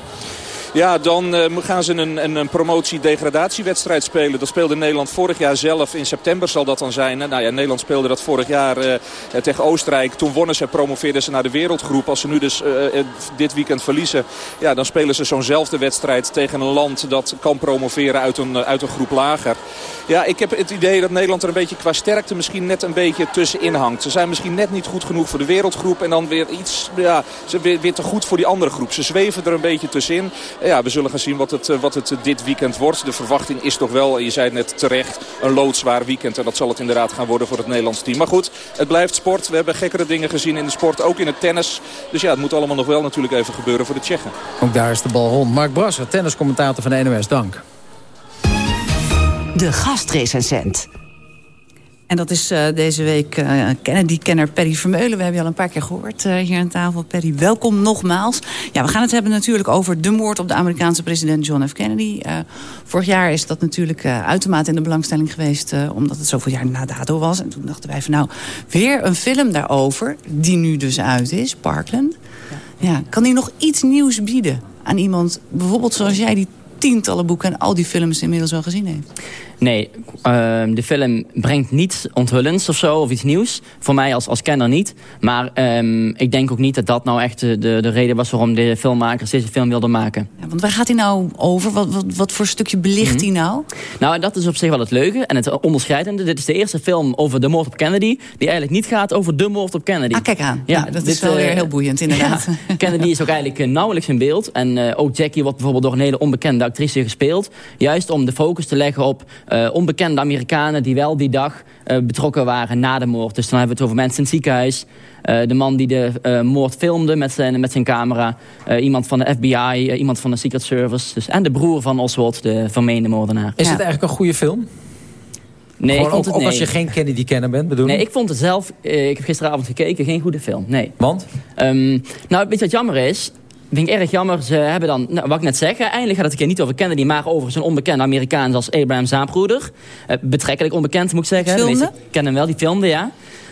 Ja, dan eh, gaan ze een, een, promotie-degradatiewedstrijd spelen. Dat speelde Nederland vorig jaar zelf. In september zal dat dan zijn. Nou ja, Nederland speelde dat vorig jaar eh, tegen Oostenrijk. Toen wonnen ze, promoveerden ze naar de wereldgroep. Als ze nu dus eh, eh, dit weekend verliezen, ja, dan spelen ze zo'nzelfde wedstrijd tegen een land dat kan promoveren uit een, eh, uit een groep lager. Ja, ik heb het idee dat Nederland er een beetje qua sterkte misschien net een beetje tussenin hangt. Ze zijn misschien net niet goed genoeg voor de wereldgroep. En dan weer iets, ja, ze weer, weer te goed voor die andere groep. Ze zweven er een beetje tussenin. Ja, we zullen gaan zien wat het, eh, wat het eh, dit weekend wordt. De verwachting is toch wel, je zei het net terecht, een loodzwaar weekend. En dat zal het inderdaad gaan worden voor het Nederlands team. Maar goed, het blijft sport. We hebben gekkere dingen gezien in de sport, ook in het tennis. Dus ja, het moet allemaal nog wel natuurlijk even gebeuren voor de Tsjechen. Ook daar is de bal rond. Mark Brasser, tenniscommentator van de NOS, dank. De gastrecensent. En dat is eh, deze week uh, Kennedy-kenner Perry Vermeulen. We hebben je al een paar keer gehoord uh, hier aan tafel. Perry, welkom nogmaals. Ja, we gaan het hebben natuurlijk over de moord op de Amerikaanse president John F. Kennedy. vorig jaar is dat natuurlijk uitermate in de belangstelling geweest... omdat het zoveel jaar na dato was. En toen dachten wij van nou, weer een film daarover... die nu dus uit is, Parkland. Ja. ja, kan die nog iets nieuws bieden aan iemand... bijvoorbeeld zoals jij die tientallen boeken en al die films inmiddels wel gezien heeft? Nee, ehm, de film brengt niets onthullends of zo, of iets nieuws. Voor mij als, als kenner niet. Maar ehm, ik denk ook niet dat dat nou echt de, de reden was... waarom de filmmakers deze film wilden maken. Ja, want waar gaat hij nou over? Wat, wat, wat voor stukje belicht hij nou? Nou, dat is op zich wel het leuke en het onderscheidende. Dit is de eerste film over de moord op Kennedy... die eigenlijk niet gaat over de moord op Kennedy. Ah, kijk aan. Ja, dat is wel weer eh, heel boeiend, inderdaad. Ja, Kennedy is ook eigenlijk eh, nauwelijks in beeld. En eh, ook Jackie wordt bijvoorbeeld door een hele onbekende actrice gespeeld. Juist om de focus te leggen op uh, onbekende Amerikanen... die wel die dag uh, betrokken waren na de moord. Dus dan hebben we het over mensen in het ziekenhuis. Uh, de man die de moord filmde met zijn, met zijn camera. iemand van de FBI, iemand van de Secret Service. Dus, en de broer van Oswald, de vermeende moordenaar. Is het eigenlijk een goede film? Nee, Gewoon ik vond ook, het, ook als je geen Kennedy-kenner bent, bedoel Nee, ik vond het zelf... ik heb gisteravond gekeken, geen goede film. Nee. Want? Um, nou, weet je wat jammer is? Vind ik erg jammer. Ze hebben dan, nou, wat ik net zeg, eindelijk gaat het een keer niet over Kennedy... maar over zo'n onbekende Amerikaan zoals Abraham Zaapbroeder. Uh, betrekkelijk onbekend, moet ik zeggen. Filmde? Mensen kennen hem wel, die filmde, ja.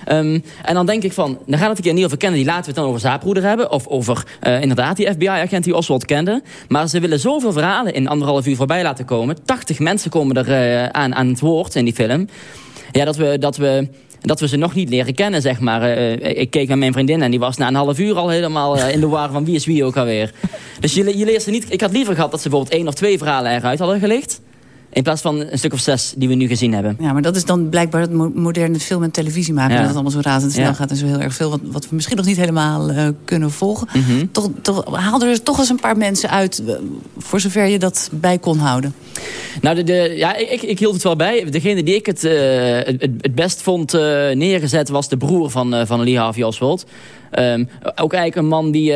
Um, en dan denk ik van, dan gaat het een keer niet over Kennedy... laten we het dan over Zaapbroeder hebben. Of over uh, inderdaad die FBI-agent die Oswald kende. Maar ze willen zoveel verhalen in anderhalf uur voorbij laten komen. 80 mensen komen er uh, aan, aan het woord in die film. Ja, dat we... Dat we dat we ze nog niet leren kennen, zeg maar. Uh, ik keek naar mijn vriendin en die was na een half uur al helemaal uh, in de war van wie is wie ook alweer. Dus je, je leert ze niet... Ik had liever gehad dat ze bijvoorbeeld één of twee verhalen eruit hadden gelicht. In plaats van een stuk of zes die we nu gezien hebben. Ja, maar dat is dan blijkbaar het mo moderne film- en televisie maken. Ja. Dat het allemaal zo razendsnel Ja. gaat en zo heel erg veel. Wat, wat we misschien nog niet helemaal eh, kunnen volgen. Mhm. toch, toch, haal er toch eens een paar mensen uit. eh, voor zover je dat bij kon houden. Nou, de, de, ja, ik, ik- hield het wel bij. Degene die ik het, eh, het, best vond neergezet was de broer van, van Lee Harvey Oswald. Ehm, ook eigenlijk een man die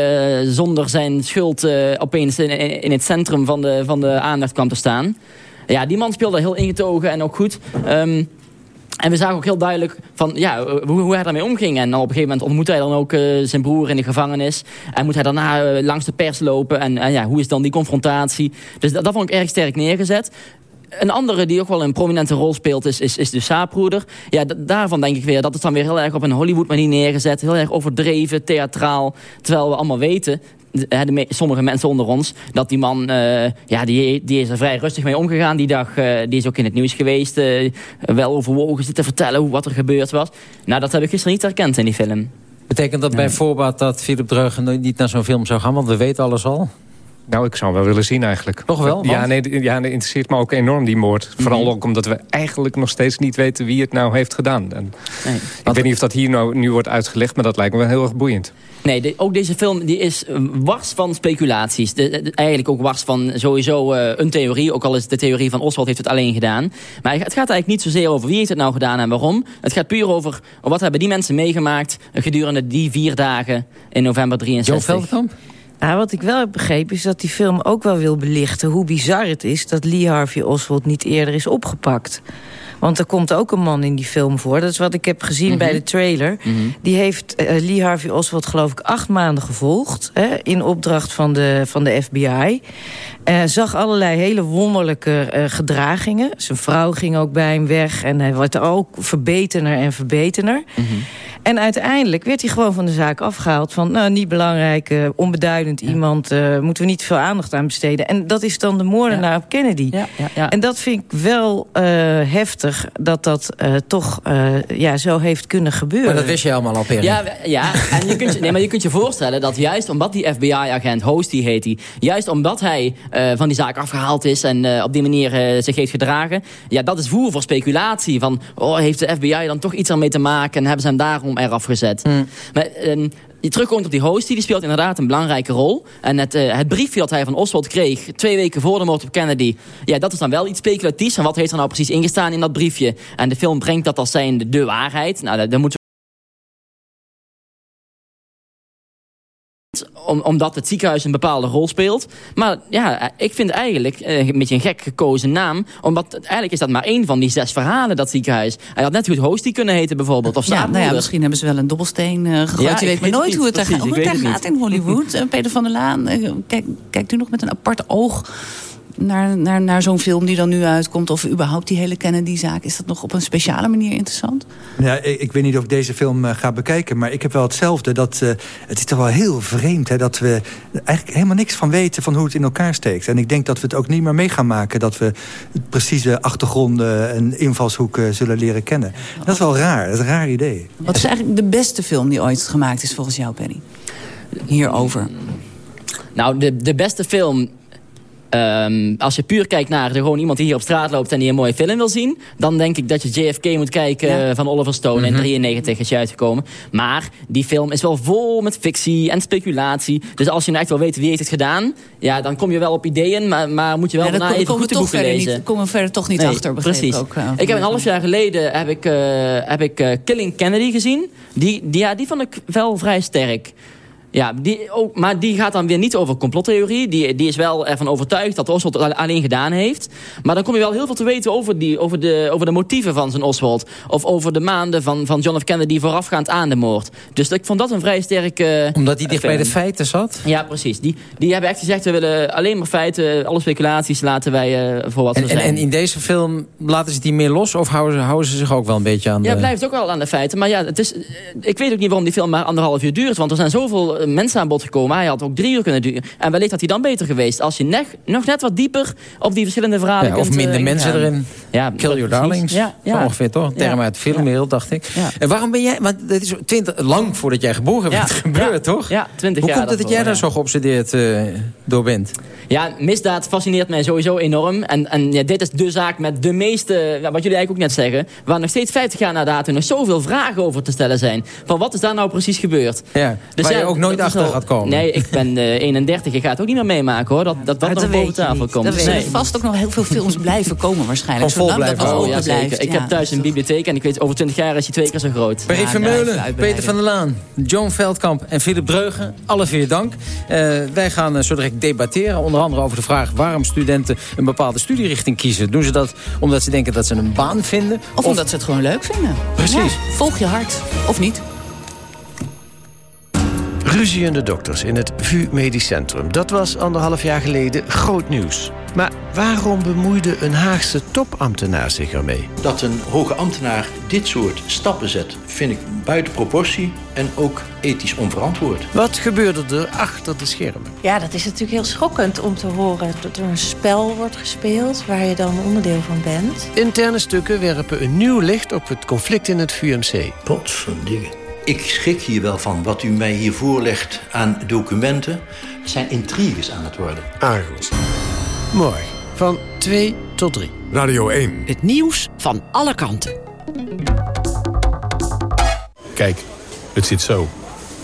zonder zijn schuld opeens in, in in het centrum van de, van de aandacht kwam te staan. Ja, die man speelde heel ingetogen en ook goed. Ehm, en we zagen ook heel duidelijk van, ja, hoe, hoe hij daarmee omging. En op een gegeven moment ontmoet hij dan ook eh, zijn broer in de gevangenis. En moet hij daarna eh, langs de pers lopen. En eh, ja, hoe is dan die confrontatie? Dus dat, dat vond ik erg sterk neergezet. Een andere die ook wel een prominente rol speelt is, is, de Saapbroeder. Ja, daarvan denk ik weer, dat is dan weer heel erg op een Hollywood manier neergezet. Heel erg overdreven, theatraal. Terwijl we allemaal weten, de- me- sommige mensen onder ons... dat die man, eh, ja, die, die is er vrij rustig mee omgegaan die dag. eh, die is ook in het nieuws geweest. eh, wel overwogen zitten vertellen hoe, wat er gebeurd was. Nou, dat heb ik gisteren niet herkend in die film. Betekent dat bij voorbaat dat Philip Dreugen nooit niet naar zo'n film zou gaan? Want we weten alles al. Nou, ik zou hem wel willen zien eigenlijk. Toch wel? Ja, nee, ja, nee, interesseert me ook enorm die moord. Vooral ook omdat we eigenlijk nog steeds niet weten wie het nou heeft gedaan. En ik weet niet of dat hier nou, nu wordt uitgelegd, maar dat lijkt me wel heel erg boeiend. Nee, de- ook deze film die is eh, wars van speculaties. De, de- eigenlijk ook wars van sowieso eh, een theorie. Ook al is de theorie van Oswald heeft het alleen gedaan. Maar het gaat eigenlijk niet zozeer over wie heeft het nou gedaan en waarom. Het gaat puur over wat hebben die mensen meegemaakt... gedurende die vier dagen in november 63. Nou, wat ik wel heb begrepen is dat die film ook wel wil belichten... hoe bizar het is dat Lee Harvey Oswald niet eerder is opgepakt. Want er komt ook een man in die film voor. Dat is wat ik heb gezien Mhm. bij de trailer. Die heeft eh, Lee Harvey Oswald geloof ik acht maanden gevolgd... Hè, in opdracht van de, van de FBI. Eh, zag allerlei hele wonderlijke eh, gedragingen. Zijn vrouw ging ook bij hem weg. En hij wordt ook verbeterder en verbeterder. En uiteindelijk werd hij gewoon van de zaak afgehaald. Van, nou, niet belangrijk, eh, onbeduidend iemand. eh, moeten we niet veel aandacht aan besteden. En dat is dan de moordenaar op Kennedy. En dat vind ik wel eh, heftig dat dat eh, toch eh, ja, zo heeft kunnen gebeuren. Maar dat wist je allemaal al, Perry. Ja, ja. En je kunt, je- nee, maar je kunt je voorstellen dat juist omdat die FBI-agent, Hosty heet hij... juist omdat hij van die zaak afgehaald is en eh, op die manier eh, zich heeft gedragen... ja, dat is voer voor speculatie. Van, oh, heeft de FBI dan toch iets ermee te maken... en hebben ze hem daarom eraf gezet. Maar ehm, je terugkomt op die Hosty, die speelt inderdaad een belangrijke rol. En het, eh, het briefje dat hij van Oswald kreeg... twee weken voor de moord op Kennedy... ja, dat is dan wel iets speculatiefs. En wat heeft er nou precies ingestaan in dat briefje? En de film brengt dat als zijnde de waarheid. Nou, daar- daar moeten om, omdat het ziekenhuis een bepaalde rol speelt. Maar ja, ik vind eigenlijk eh, een beetje een gek gekozen naam. Omdat eigenlijk is dat maar één van die zes verhalen, dat ziekenhuis. Hij had net goed Hostie kunnen heten bijvoorbeeld. Of Ja, nou ja, misschien hebben ze wel een dobbelsteen eh, gegooid. Ja, je weet maar nooit niet, hoe het daar, precies, gaat, hoe het daar in Hollywood. Eh, Peter van der Laan, kijk, kijkt u nog met een apart oog naar, naar, naar zo'n film die dan nu uitkomt... of überhaupt die hele Kennedy-zaak? Is dat nog op een speciale manier interessant? Ja, ik, ik weet niet of ik deze film uh, ga bekijken... maar ik heb wel hetzelfde. Dat, uh, het is toch wel heel vreemd hè, dat we eigenlijk helemaal niks van weten... van hoe het in elkaar steekt. En ik denk dat we het ook niet meer mee gaan maken... dat we precieze achtergronden en invalshoeken zullen leren kennen. Dat is wel raar, dat is een raar idee. Wat is eigenlijk de beste film die ooit gemaakt is volgens jou, Penny? Hierover. Nou, de, de beste film Um, als je puur kijkt naar de, gewoon iemand die hier op straat loopt... en die een mooie film wil zien... dan denk ik dat je JFK moet kijken ja. van Oliver Stone. Mm -hmm. In 93 is je uitgekomen. Maar die film is wel vol met fictie en speculatie. Dus als je nou echt wil weten wie heeft het gedaan... ja, dan kom je wel op ideeën, maar, maar moet je wel ja, daarna even goed de boeken lezen. Niet, komen we verder toch niet nee, achter, precies. Ik, ook, uh, ik heb een half jaar geleden heb ik, uh, heb ik uh, Killing Kennedy gezien. Die, die, ja, die vond ik wel vrij sterk. Ja, die, ook, maar die gaat dan weer niet over complottheorie. Die, die is wel ervan overtuigd dat Oswald het alleen gedaan heeft. Maar dan kom je wel heel veel te weten over, die, over, de, over de motieven van zijn Oswald. Of over de maanden van, van John F. Kennedy voorafgaand aan de moord. Dus ik vond dat een vrij sterke... Omdat hij dicht bij de feiten zat? Ja, precies. Die, die hebben echt gezegd, we willen alleen maar feiten. Alle speculaties laten wij uh, voor wat en, we zijn. En, en in deze film laten ze die meer los? Of houden ze, houden ze zich ook wel een beetje aan de... Ja, blijft ook wel aan de feiten. Maar ja, het is, ik weet ook niet waarom die film maar anderhalf uur duurt. Want er zijn zoveel mensen aan bod gekomen. Hij had ook drie uur kunnen duren. En wellicht had hij dan beter geweest. Als je ne nog net wat dieper op die verschillende verhalen ja, Of minder uh, mensen erin. Ja, Kill your darlings. Ja, ja. ongeveer toch? Term uit filmwereld, dacht ik. En waarom ben jij... Want dat is twintig, lang voordat jij geboren bent gebeurd, toch? Ja, twintig jaar. Hoe komt het dat jij daar zo geobsedeerd uh, door bent? Ja, misdaad fascineert mij sowieso enorm. En, en ja, dit is de zaak met de meeste... Wat jullie eigenlijk ook net zeggen. Waar nog steeds 50 jaar na datum nog zoveel vragen over te stellen zijn. Van wat is daar nou precies gebeurd? Ja, dus waar je ook nooit achter gaat komen. Nee, ik ben uh, 31. Ik ga het ook niet meer meemaken hoor. Dat dat, dat, nog boven tafel komt. Er zullen vast ook nog heel veel films blijven komen waarschijnlijk. Van vol blijven. Dat oh, ja, zeker. Ik heb thuis een bibliotheek en ik weet over 20 jaar is hij twee keer zo groot. Ja, Vermeulen, Peter van der Laan, John Veldkamp en Philip Breugen. Alle vier dank. Uh, wij gaan uh, zo direct debatteren. Onder andere over de vraag waarom studenten een bepaalde studierichting kiezen. Doen ze dat omdat ze denken dat ze een baan vinden? Of, of... omdat ze het gewoon leuk vinden. Precies. Ja, volg je hart. Of niet. Ruziende dokters in het VU Medisch Centrum. Dat was anderhalf jaar geleden groot nieuws. Maar waarom bemoeide een Haagse topambtenaar zich ermee? Dat een hoge ambtenaar dit soort stappen zet, vind ik buiten proportie en ook ethisch onverantwoord. Wat gebeurde er achter de schermen? Ja, dat is natuurlijk heel schokkend om te horen dat er een spel wordt gespeeld waar je dan onderdeel van bent. Interne stukken werpen een nieuw licht op het conflict in het VUMC. Potverdingen. Ik schrik hier wel van wat u mij hier voorlegt aan documenten. Het zijn intriges aan het worden. Argos. Morgen van 2 tot 3. Radio 1. Het nieuws van alle kanten. Kijk, het zit zo.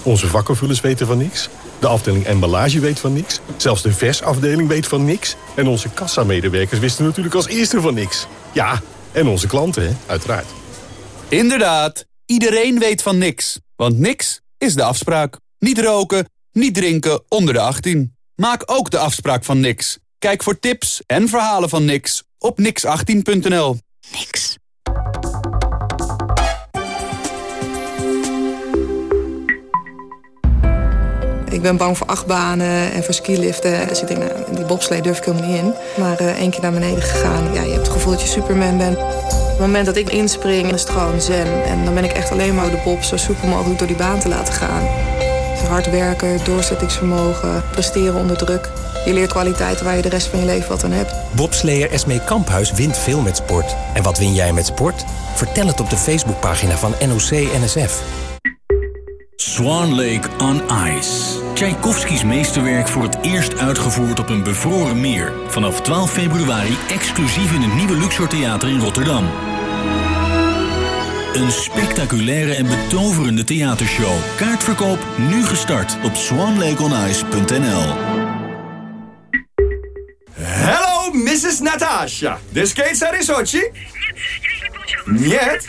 Onze vakkenvullers weten van niks. De afdeling emballage weet van niks. Zelfs de versafdeling weet van niks. En onze kassamedewerkers wisten natuurlijk als eerste van niks. Ja, en onze klanten, hè? uiteraard. Inderdaad. Iedereen weet van niks. Want niks is de afspraak. Niet roken, niet drinken onder de 18. Maak ook de afspraak van niks. Kijk voor tips en verhalen van niks op nix18.nl. Niks. Ik ben bang voor achtbanen en voor skiliften. Dus ik denk, nou, die bobslee durf ik helemaal niet in. Maar uh, één keer naar beneden gegaan. Ja, je hebt het gevoel dat je Superman bent. Het moment dat ik inspring, is het gewoon zen. En dan ben ik echt alleen maar de bob zo soepel mogelijk door die baan te laten gaan. Hard werken, doorzettingsvermogen, presteren onder druk. Je leert kwaliteiten waar je de rest van je leven wat aan hebt. Bobsleer Esmee Kamphuis wint veel met sport. En wat win jij met sport? Vertel het op de Facebookpagina van NOC-NSF. Swan Lake on Ice. Tchaikovskis meesterwerk voor het eerst uitgevoerd op een bevroren meer. Vanaf 12 februari exclusief in het nieuwe Luxor Theater in Rotterdam. Een spectaculaire en betoverende theatershow. Kaartverkoop nu gestart op swanlakeonice.nl. Hello, Mrs. Natasha. The skates are in Sochi? Нет.